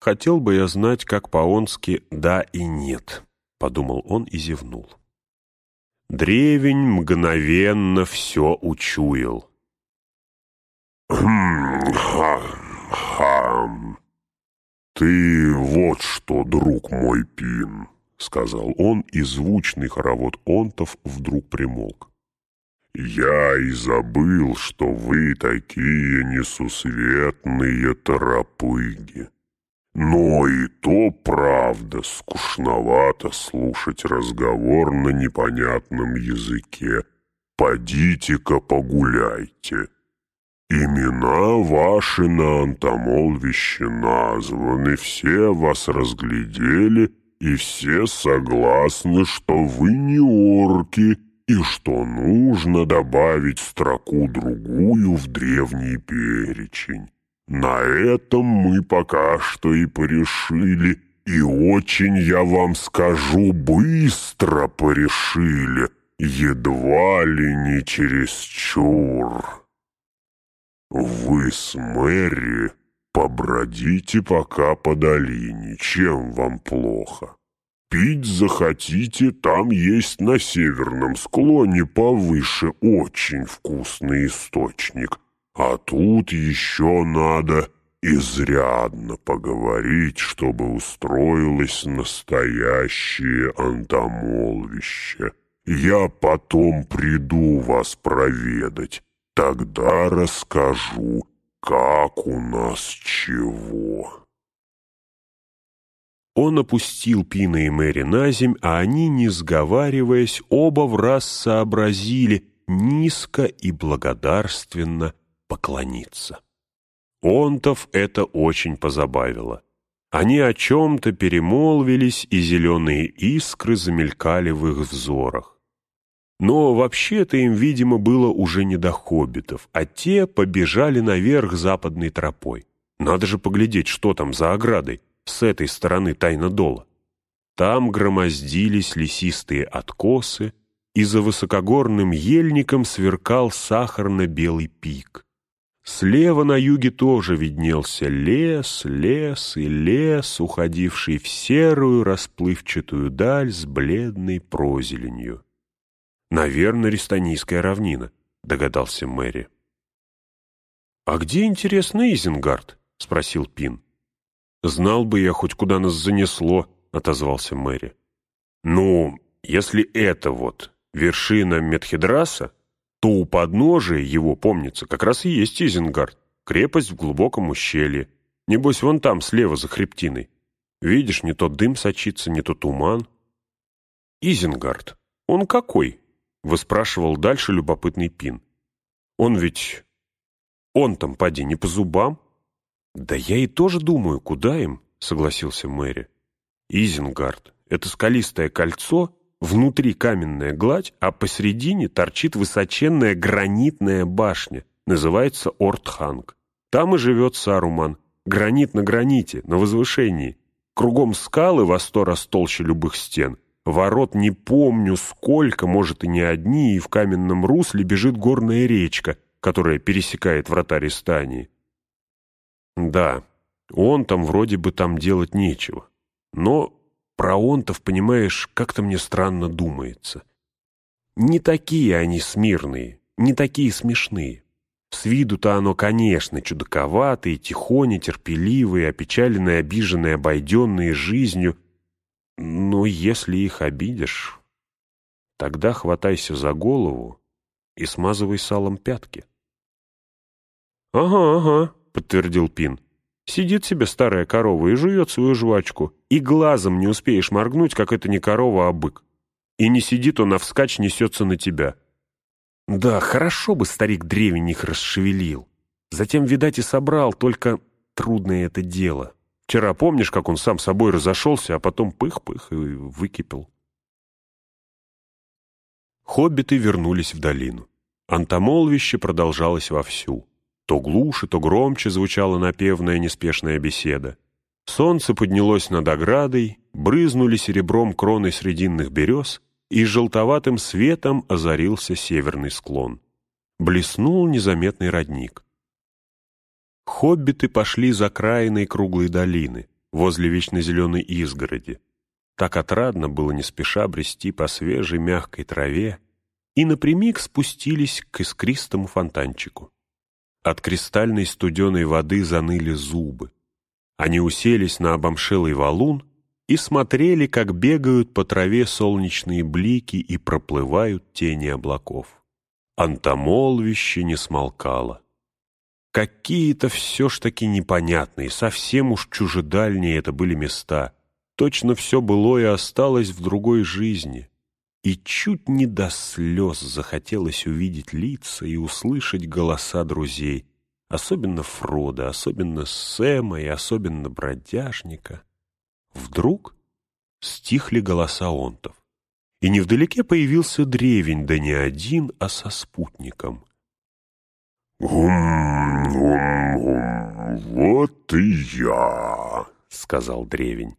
Хотел бы я знать, как по-онски «да» и «нет», — подумал он и зевнул. Древень мгновенно все учуял. «Хм-хам, ты вот что, друг мой Пин», — сказал он, и звучный хоровод онтов вдруг примолк. «Я и забыл, что вы такие несусветные торопыги. Но и то правда скучновато слушать разговор на непонятном языке. Подите-ка погуляйте. Имена ваши на антомолвище названы, все вас разглядели, и все согласны, что вы не орки, и что нужно добавить строку-другую в древний перечень. На этом мы пока что и порешили, и очень, я вам скажу, быстро порешили, едва ли не чересчур. Вы с Мэри побродите пока по долине, чем вам плохо. Пить захотите, там есть на северном склоне повыше очень вкусный источник. А тут еще надо изрядно поговорить, чтобы устроилось настоящее антомолвище. Я потом приду вас проведать, тогда расскажу, как у нас чего». Он опустил Пина и Мэри на земь, а они, не сговариваясь, оба в раз сообразили низко и благодарственно поклониться. Онтов это очень позабавило. Они о чем-то перемолвились, и зеленые искры замелькали в их взорах. Но вообще-то им, видимо, было уже не до хоббитов, а те побежали наверх западной тропой. Надо же поглядеть, что там за оградой с этой стороны Тайна-Дола. Там громоздились лесистые откосы, и за высокогорным ельником сверкал сахарно-белый пик. Слева на юге тоже виднелся лес, лес и лес, уходивший в серую расплывчатую даль с бледной прозеленью. «Наверное, Рестанийская равнина», — догадался Мэри. «А где, интересно, Изенгард?» — спросил Пин. «Знал бы я, хоть куда нас занесло», — отозвался Мэри. «Ну, если это вот вершина Медхедраса, то у подножия его, помнится, как раз и есть Изенгард, крепость в глубоком ущелье. Небось, вон там, слева, за хребтиной. Видишь, не то дым сочится, не то туман». «Изенгард, он какой?» — выспрашивал дальше любопытный Пин. «Он ведь... Он там, поди, не по зубам?» «Да я и тоже думаю, куда им?» — согласился Мэри. «Изенгард — это скалистое кольцо, внутри каменная гладь, а посередине торчит высоченная гранитная башня, называется Ортханг. Там и живет Саруман. Гранит на граните, на возвышении. Кругом скалы во сто раз толще любых стен. Ворот не помню сколько, может и не одни, и в каменном русле бежит горная речка, которая пересекает врата Рестании. Да, он там вроде бы там делать нечего. Но про онтов, понимаешь, как-то мне странно думается. Не такие они смирные, не такие смешные. С виду-то оно, конечно, чудаковатые, тихоне, терпеливые, опечаленные, обиженные, обойденные жизнью. Но если их обидишь, тогда хватайся за голову и смазывай салом пятки. «Ага, ага», — подтвердил Пин. «Сидит себе старая корова и жует свою жвачку, и глазом не успеешь моргнуть, как это не корова, а бык. И не сидит он, а вскачь несется на тебя. Да, хорошо бы старик древень их расшевелил. Затем, видать, и собрал, только трудное это дело. Вчера помнишь, как он сам собой разошелся, а потом пых-пых и выкипел. Хоббиты вернулись в долину. Антомолвище продолжалось вовсю. То глуше, то громче звучала напевная неспешная беседа. Солнце поднялось над оградой, брызнули серебром кроны срединных берез, и желтоватым светом озарился северный склон. Блеснул незаметный родник. Хоббиты пошли за краиной круглой долины, возле вечно зеленой изгороди. Так отрадно было не спеша брести по свежей мягкой траве, и напрямик спустились к искристому фонтанчику. От кристальной студеной воды заныли зубы. Они уселись на обомшелый валун и смотрели, как бегают по траве солнечные блики и проплывают тени облаков. Антомолвище не смолкало. Какие-то все ж таки непонятные, совсем уж чужедальние это были места. Точно все было и осталось в другой жизни. И чуть не до слез захотелось увидеть лица и услышать голоса друзей, особенно Фрода, особенно Сэма и особенно Бродяжника. Вдруг стихли голоса онтов, и невдалеке появился древень, да не один, а со спутником. «Гум-гум-гум, вот и я», — сказал древень.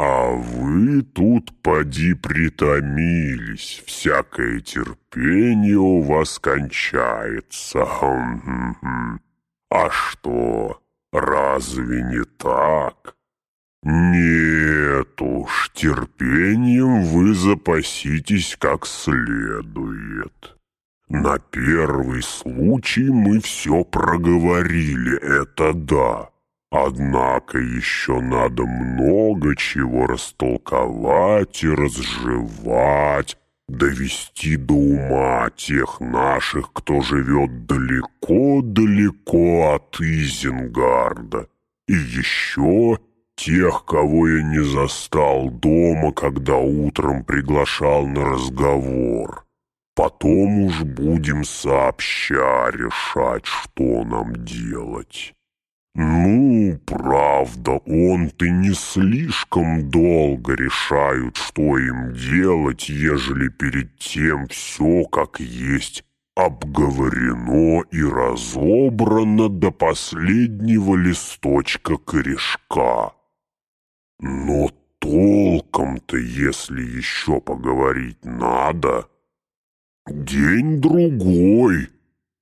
«А вы тут поди притомились, всякое терпение у вас кончается. А что, разве не так?» «Нет уж, терпением вы запаситесь как следует. На первый случай мы все проговорили, это да. Однако еще надо много чего растолковать и разжевать, довести до ума тех наших, кто живет далеко-далеко от Изенгарда, и еще тех, кого я не застал дома, когда утром приглашал на разговор. Потом уж будем сообща решать, что нам делать. Ну, правда, он-то не слишком долго решают, что им делать, ежели перед тем все как есть обговорено и разобрано до последнего листочка корешка. Но толком-то, если еще поговорить надо, день-другой,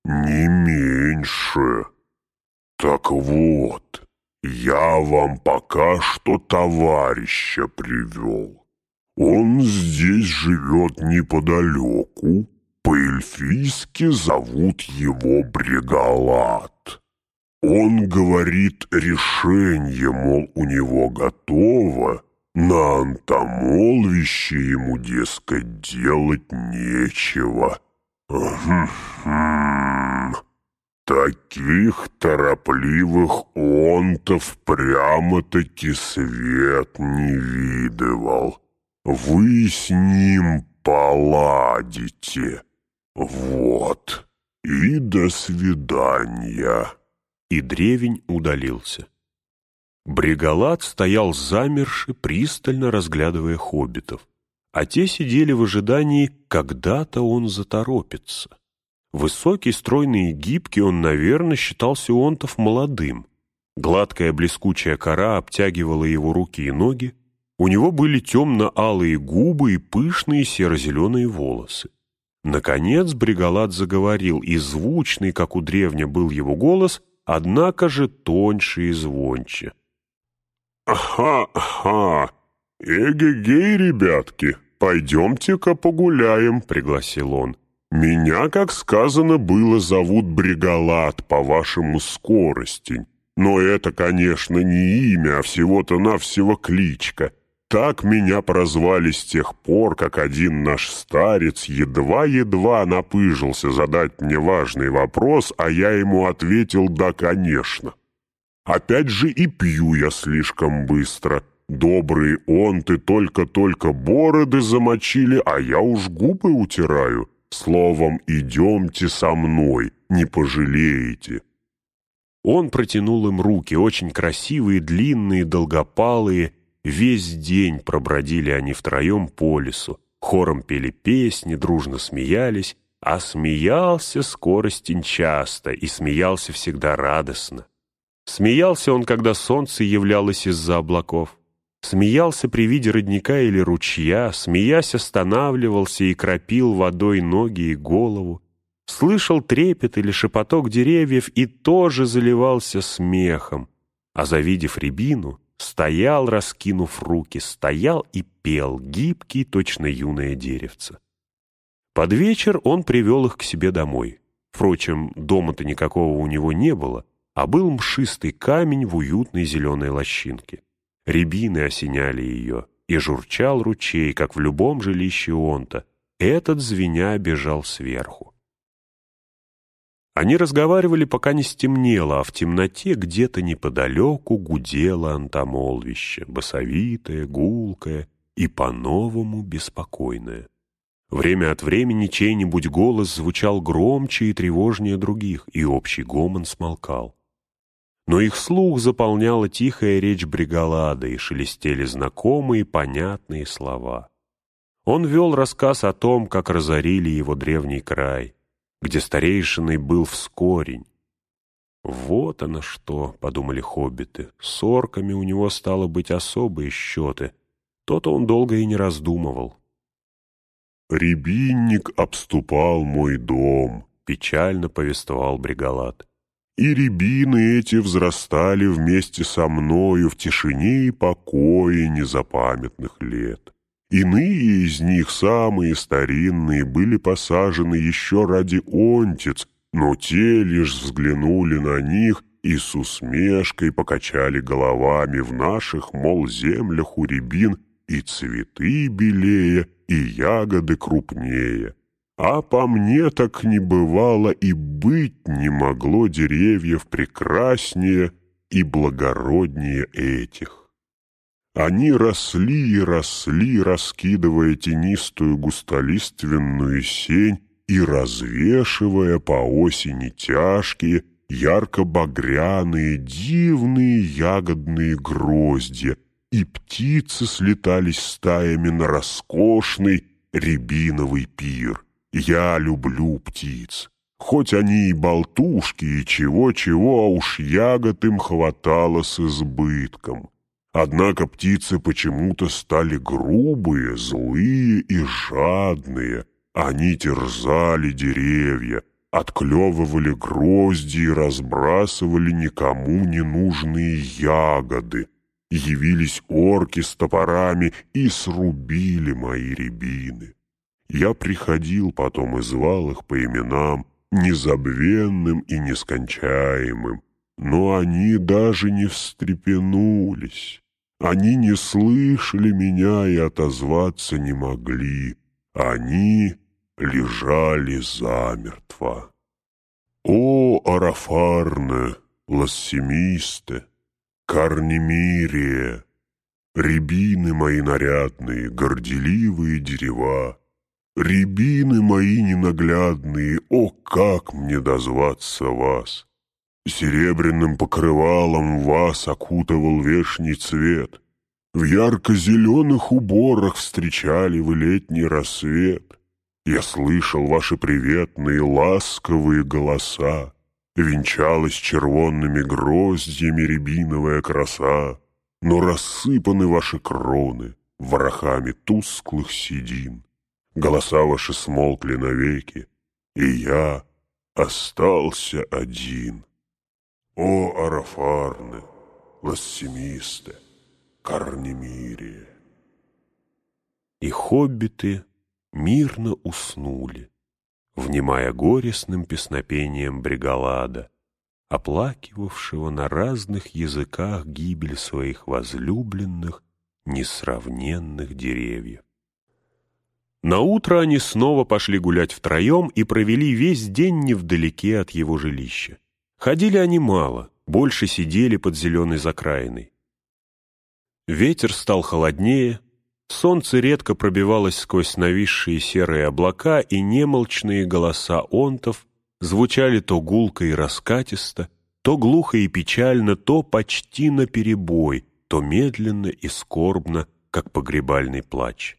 не меньше. Так вот, я вам пока что товарища привел. Он здесь живет неподалеку, по-эльфийски зовут его Брегалат. Он говорит, решение, мол, у него готово, на антомолвище ему, дескать, делать нечего. Таких торопливых онтов прямо-таки свет не видывал. Вы с ним поладите. Вот. И до свидания и древень удалился. Бригалат стоял замерши, пристально разглядывая хоббитов, а те сидели в ожидании, когда-то он заторопится. Высокий, стройный и гибкий он, наверное, считался Онтов молодым. Гладкая блескучая кора обтягивала его руки и ноги, у него были темно-алые губы и пышные серо-зеленые волосы. Наконец Бригалат заговорил, и звучный, как у древня был его голос, однако же тоньше и звонче. «Ага-ага, «Эге-гей, ребятки, пойдемте-ка погуляем», — пригласил он. «Меня, как сказано было, зовут Бригалат, по-вашему, скоростень. Но это, конечно, не имя, а всего-то навсего кличка. Так меня прозвали с тех пор, как один наш старец едва-едва напыжился задать мне важный вопрос, а я ему ответил «да, конечно». Опять же и пью я слишком быстро. Добрый он, ты только-только бороды замочили, а я уж губы утираю. Словом, идемте со мной, не пожалеете. Он протянул им руки, очень красивые, длинные, долгопалые. Весь день пробродили они втроем по лесу, хором пели песни, дружно смеялись, а смеялся скоростень часто и смеялся всегда радостно. Смеялся он, когда солнце являлось из-за облаков. Смеялся при виде родника или ручья, смеясь останавливался и кропил водой ноги и голову слышал трепет или шепоток деревьев и тоже заливался смехом, а завидев рябину, стоял, раскинув руки, стоял и пел, гибкий, точно юное деревце. Под вечер он привел их к себе домой. Впрочем, дома-то никакого у него не было, а был мшистый камень в уютной зеленой лощинке. Рябины осеняли ее, и журчал ручей, как в любом жилище он-то. Этот звеня бежал сверху. Они разговаривали, пока не стемнело, а в темноте где-то неподалеку гудело антомолвище, басовитое, гулкое и по-новому беспокойное. Время от времени чей-нибудь голос звучал громче и тревожнее других, и общий гомон смолкал. Но их слух заполняла тихая речь бригалада, и шелестели знакомые понятные слова. Он вел рассказ о том, как разорили его древний край, где старейшиной был вскорень. «Вот оно что», — подумали хоббиты, — «с орками у него стало быть особые счеты. То-то он долго и не раздумывал». «Рябинник обступал мой дом», — печально повествовал Бригалат. «И рябины эти взрастали вместе со мною в тишине и покое незапамятных лет. Иные из них, самые старинные, были посажены еще ради онтиц, но те лишь взглянули на них и с усмешкой покачали головами в наших, мол, землях у рябин и цветы белее, и ягоды крупнее. А по мне так не бывало и быть не могло деревьев прекраснее и благороднее этих. Они росли и росли, раскидывая тенистую густолиственную сень и развешивая по осени тяжкие, ярко-багряные, дивные ягодные гроздья, и птицы слетались стаями на роскошный рябиновый пир. Я люблю птиц. Хоть они и болтушки, и чего-чего, а уж ягод им хватало с избытком. Однако птицы почему-то стали грубые, злые и жадные. Они терзали деревья, отклевывали грозди и разбрасывали никому не нужные ягоды. Явились орки с топорами и срубили мои рябины. Я приходил потом и звал их по именам, незабвенным и нескончаемым, но они даже не встрепенулись. Они не слышали меня и отозваться не могли. Они лежали замертво. О, Арафарне, Лассимисте, Карнемирия, Рябины мои нарядные, горделивые дерева, Рябины мои ненаглядные, о, как мне дозваться вас! Серебряным покрывалом вас окутывал вешний цвет. В ярко-зеленых уборах встречали вы летний рассвет. Я слышал ваши приветные ласковые голоса. Венчалась червонными гроздьями рябиновая краса, Но рассыпаны ваши кроны ворохами тусклых седин. Голоса ваши смолкли навеки, и я остался один. О, Арафарны, Лассимисте, Карнемирие! и хоббиты мирно уснули, внимая горестным песнопением Бригалада, оплакивавшего на разных языках гибель своих возлюбленных, несравненных деревьев. На утро они снова пошли гулять втроем и провели весь день невдалеке от его жилища. Ходили они мало, больше сидели под зеленой закраиной. Ветер стал холоднее, солнце редко пробивалось сквозь нависшие серые облака, и немолчные голоса онтов звучали то гулко и раскатисто, то глухо и печально, то почти наперебой, то медленно и скорбно, как погребальный плач.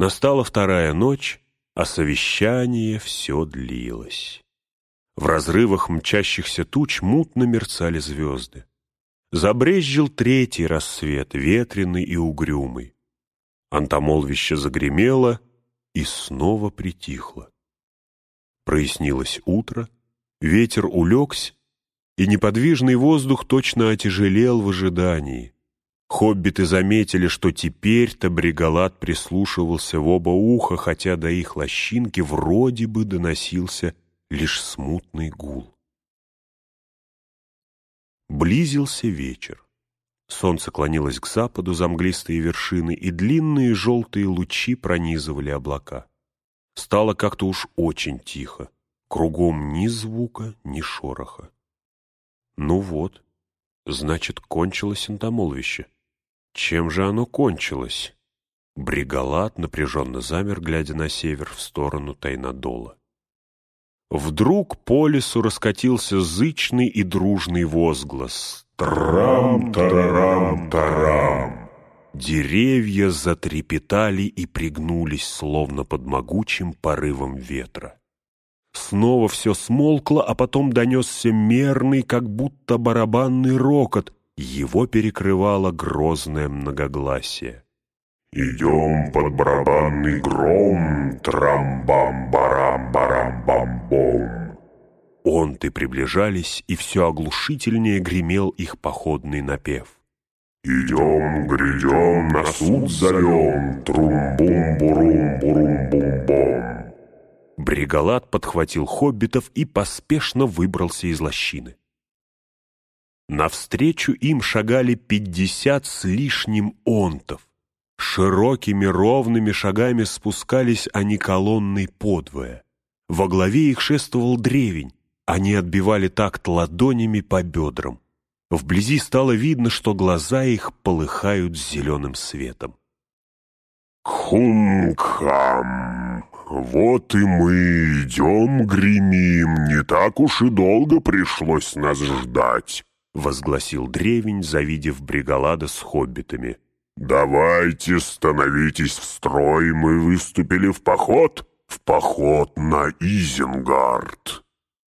Настала вторая ночь, а совещание все длилось. В разрывах мчащихся туч мутно мерцали звезды. Забрезжил третий рассвет, ветреный и угрюмый. Антомолвище загремело и снова притихло. Прояснилось утро, ветер улегся, и неподвижный воздух точно отяжелел в ожидании. Хоббиты заметили, что теперь-то Бригалат прислушивался в оба уха, хотя до их лощинки вроде бы доносился лишь смутный гул. Близился вечер. Солнце клонилось к западу за мглистые вершины, и длинные желтые лучи пронизывали облака. Стало как-то уж очень тихо. Кругом ни звука, ни шороха. Ну вот, значит, кончилось энтомолвище. Чем же оно кончилось? Бригалат напряженно замер, глядя на север в сторону Тайнадола. Вдруг по лесу раскатился зычный и дружный возглас. Трам-тарарам-тарам! Деревья затрепетали и пригнулись, словно под могучим порывом ветра. Снова все смолкло, а потом донесся мерный, как будто барабанный рокот, его перекрывало грозное многогласие. «Идем под барабанный гром, трам-бам-барам-барам-бам-бом!» Онты приближались, и все оглушительнее гремел их походный напев. «Идем, грядем, на суд зовем, трум-бум-бурум-бурум-бум-бом!» Бригалат подхватил хоббитов и поспешно выбрался из лощины. Навстречу им шагали пятьдесят с лишним онтов. Широкими ровными шагами спускались они колонной подвое. Во главе их шествовал древень. Они отбивали такт ладонями по бедрам. Вблизи стало видно, что глаза их полыхают зеленым светом. «Хункам! Вот и мы идем гремим, не так уж и долго пришлось нас ждать». — возгласил древень, завидев Бригалада с хоббитами. «Давайте становитесь в строй, мы выступили в поход, в поход на Изенгард».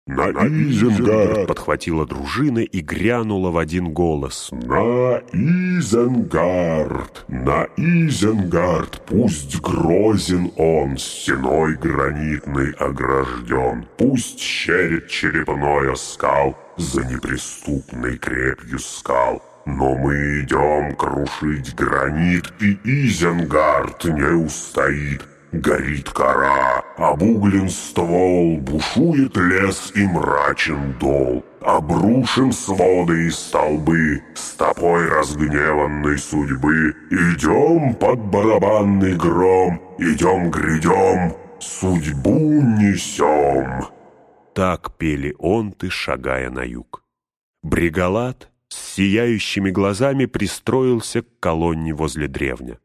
«На, Изенгард!» — подхватила дружина и грянула в один голос. «На Изенгард! На Изенгард! Пусть грозен он, стеной гранитной огражден, пусть щерит черепной оскал за неприступной крепью скал». Но мы идем крушить гранит, и Изенгард не устоит. Горит кора, обуглен ствол, бушует лес и мрачен дол. Обрушим своды и столбы, стопой разгневанной судьбы. Идем под барабанный гром, идем грядем, судьбу несем. Так пели онты, шагая на юг. Бригалат с сияющими глазами пристроился к колонне возле древня.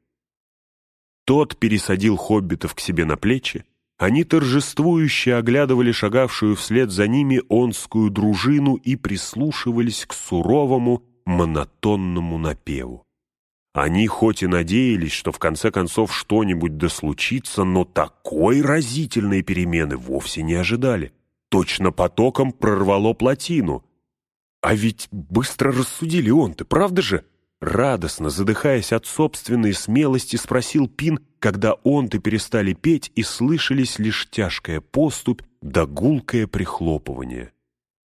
Тот пересадил хоббитов к себе на плечи, они торжествующе оглядывали шагавшую вслед за ними онскую дружину и прислушивались к суровому, монотонному напеву. Они хоть и надеялись, что в конце концов что-нибудь да случится, но такой разительной перемены вовсе не ожидали. Точно потоком прорвало плотину. А ведь быстро рассудили он-то, правда же? Радостно, задыхаясь от собственной смелости, спросил Пин, когда он-то перестали петь и слышались лишь тяжкая поступь да гулкое прихлопывание.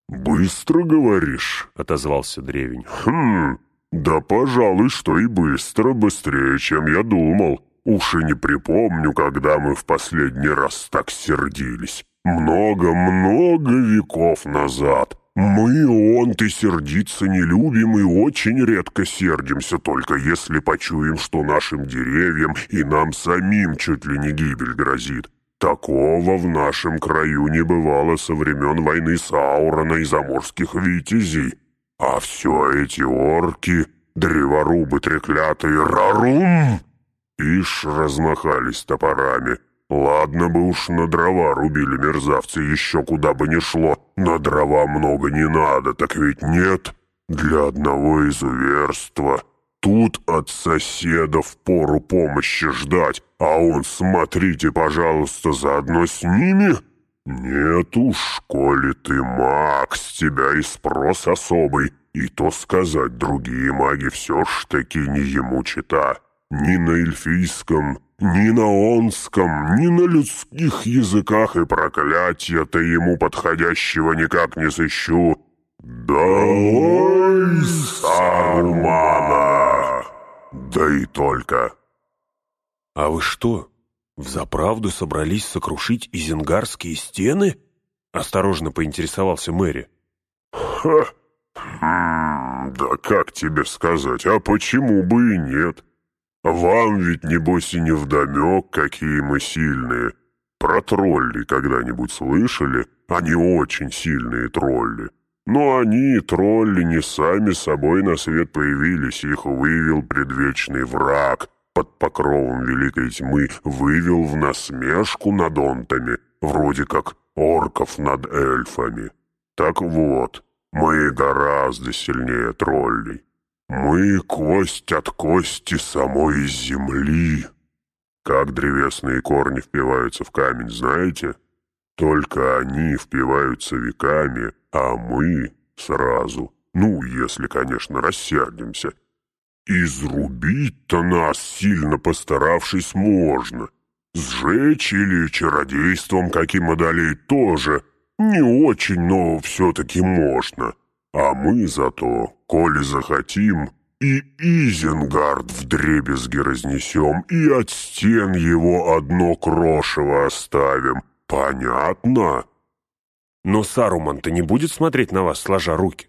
«Быстро, говоришь?» — отозвался древень. «Хм, да, пожалуй, что и быстро, быстрее, чем я думал. Уж и не припомню, когда мы в последний раз так сердились. Много-много веков назад. Мы, он, ты сердиться не любим и очень редко сердимся, только если почуем, что нашим деревьям и нам самим чуть ли не гибель грозит. Такого в нашем краю не бывало со времен войны Саурона и заморских витязей. А все эти орки, древорубы треклятые, рарум, ишь размахались топорами. Ладно бы уж на дрова рубили мерзавцы, еще куда бы ни шло. На дрова много не надо, так ведь нет. Для одного изуверства тут от соседов пору помощи ждать, а он, смотрите, пожалуйста, заодно с ними. Нет уж, коли ты маг, с тебя и спрос особый, и то сказать, другие маги все ж таки не ему чита. Ни на эльфийском, ни на онском, ни на людских языках и проклятия-то ему подходящего никак не сыщу. Давай Сарумана! Да и только. А вы что, взаправду собрались сокрушить изенгарские стены? Осторожно поинтересовался Мэри. Ха! Хм, да как тебе сказать, а почему бы и нет? Вам ведь, небось, и невдомек, какие мы сильные. Про тролли когда-нибудь слышали? Они очень сильные тролли. Но они, тролли, не сами собой на свет появились, их вывел предвечный враг. Под покровом великой тьмы вывел в насмешку над онтами, вроде как орков над эльфами. Так вот, мы гораздо сильнее троллей. Мы кость от кости самой земли. Как древесные корни впиваются в камень, знаете? Только они впиваются веками, а мы сразу. Ну, если, конечно, рассердимся. Изрубить-то нас, сильно постаравшись, можно. Сжечь или чародейством каким одолеть тоже не очень, но все-таки можно. А мы зато, коли захотим, и Изенгард вдребезги разнесем, и от стен его одно крошево оставим. Понятно?» «Но Саруман-то не будет смотреть на вас, сложа руки?»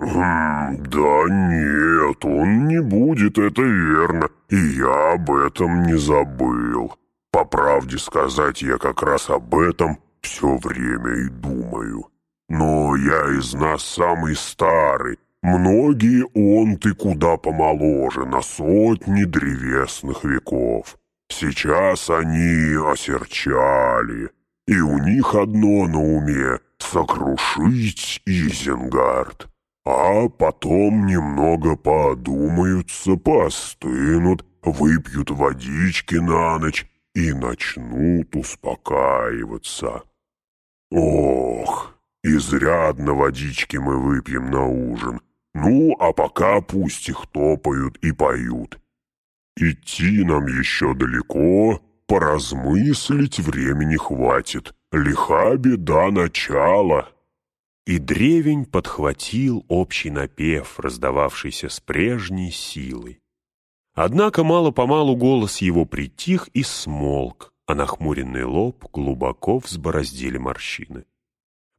«Хм, да нет, он не будет, это верно, и я об этом не забыл. По правде сказать, я как раз об этом все время и думаю. Но я из нас самый старый. Многие он ты куда помоложе, на сотни древесных веков. Сейчас они осерчали, и у них одно на уме — сокрушить Изенгард. А потом немного подумаются, постынут, выпьют водички на ночь и начнут успокаиваться. Ох, Изрядно водички мы выпьем на ужин. Ну, а пока пусть их топают и поют. Идти нам еще далеко, поразмыслить времени хватит. Лиха беда начала». И древень подхватил общий напев, раздававшийся с прежней силой. Однако мало-помалу голос его притих и смолк, а нахмуренный лоб глубоко взбороздили морщины.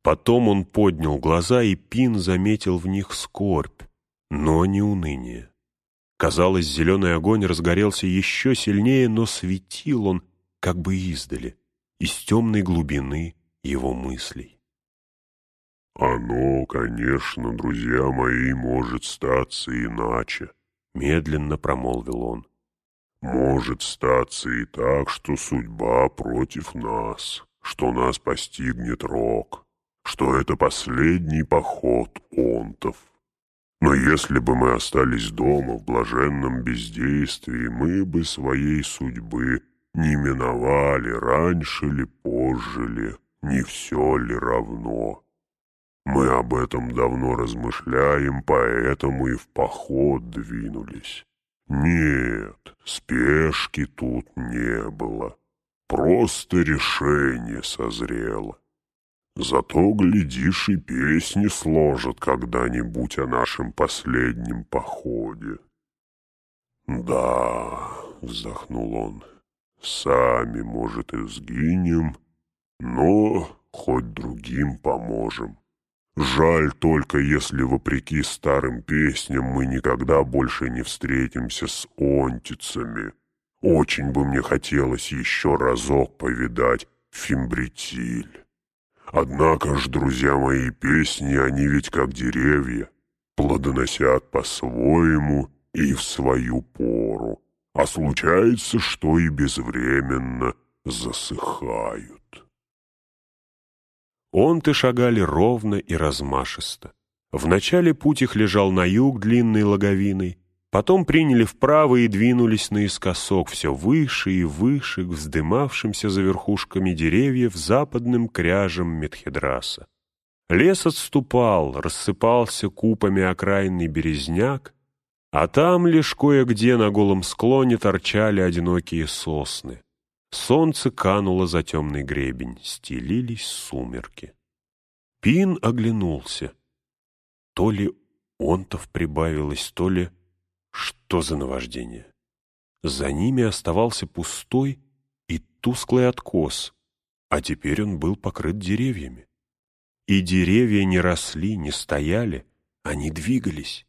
Потом он поднял глаза, и Пин заметил в них скорбь, но не уныние. Казалось, зеленый огонь разгорелся еще сильнее, но светил он как бы издали, из темной глубины его мыслей. «Оно, конечно, друзья мои, может статься иначе», — медленно промолвил он. «Может статься и так, что судьба против нас, что нас постигнет рок что это последний поход онтов. Но если бы мы остались дома в блаженном бездействии, мы бы своей судьбы не миновали, раньше ли, позже ли, не все ли равно. Мы об этом давно размышляем, поэтому и в поход двинулись. Нет, спешки тут не было, просто решение созрело. Зато, глядишь, и песни сложат когда-нибудь о нашем последнем походе. Да, вздохнул он, — «сами, может, и сгинем, но хоть другим поможем. Жаль только, если, вопреки старым песням, мы никогда больше не встретимся с онтицами. Очень бы мне хотелось еще разок повидать Фимбритиль. Однако ж, друзья мои, песни, они ведь как деревья, плодоносят по-своему и в свою пору, а случается, что и безвременно засыхают. Он-то шагали ровно и размашисто. Вначале путь их лежал на юг длинной логовиной, потом приняли вправо и двинулись наискосок все выше и выше к вздымавшимся за верхушками деревьев западным кряжам Медхедраса. Лес отступал, рассыпался купами окраинный березняк, а там лишь кое-где на голом склоне торчали одинокие сосны. Солнце кануло за темный гребень, стелились сумерки. Пин оглянулся. То ли онтов прибавилось, то ли... Что за наваждение? За ними оставался пустой и тусклый откос, а теперь он был покрыт деревьями. И деревья не росли, не стояли, они двигались.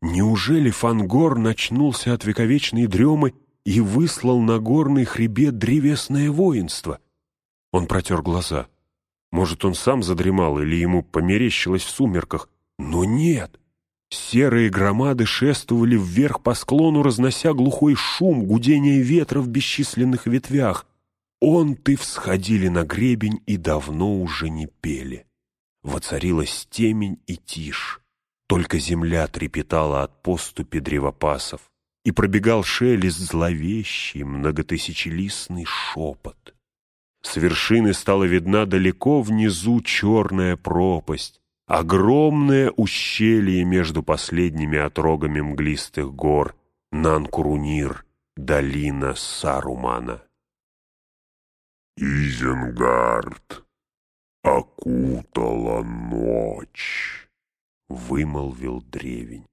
Неужели Фангор начнулся от вековечной дремы и выслал на горный хребет древесное воинство. Он протер глаза. Может, он сам задремал или ему померещилось в сумерках. Но нет. Серые громады шествовали вверх по склону, разнося глухой шум, гудение ветра в бесчисленных ветвях. Он-ты всходили на гребень и давно уже не пели. Воцарилась темень и тишь. Только земля трепетала от поступи древопасов и пробегал шелест зловещий, многотысячелистный шепот. С вершины стала видна далеко внизу черная пропасть, огромное ущелье между последними отрогами мглистых гор, Нанкурунир, долина Сарумана. «Изенгард окутала ночь», — вымолвил древень.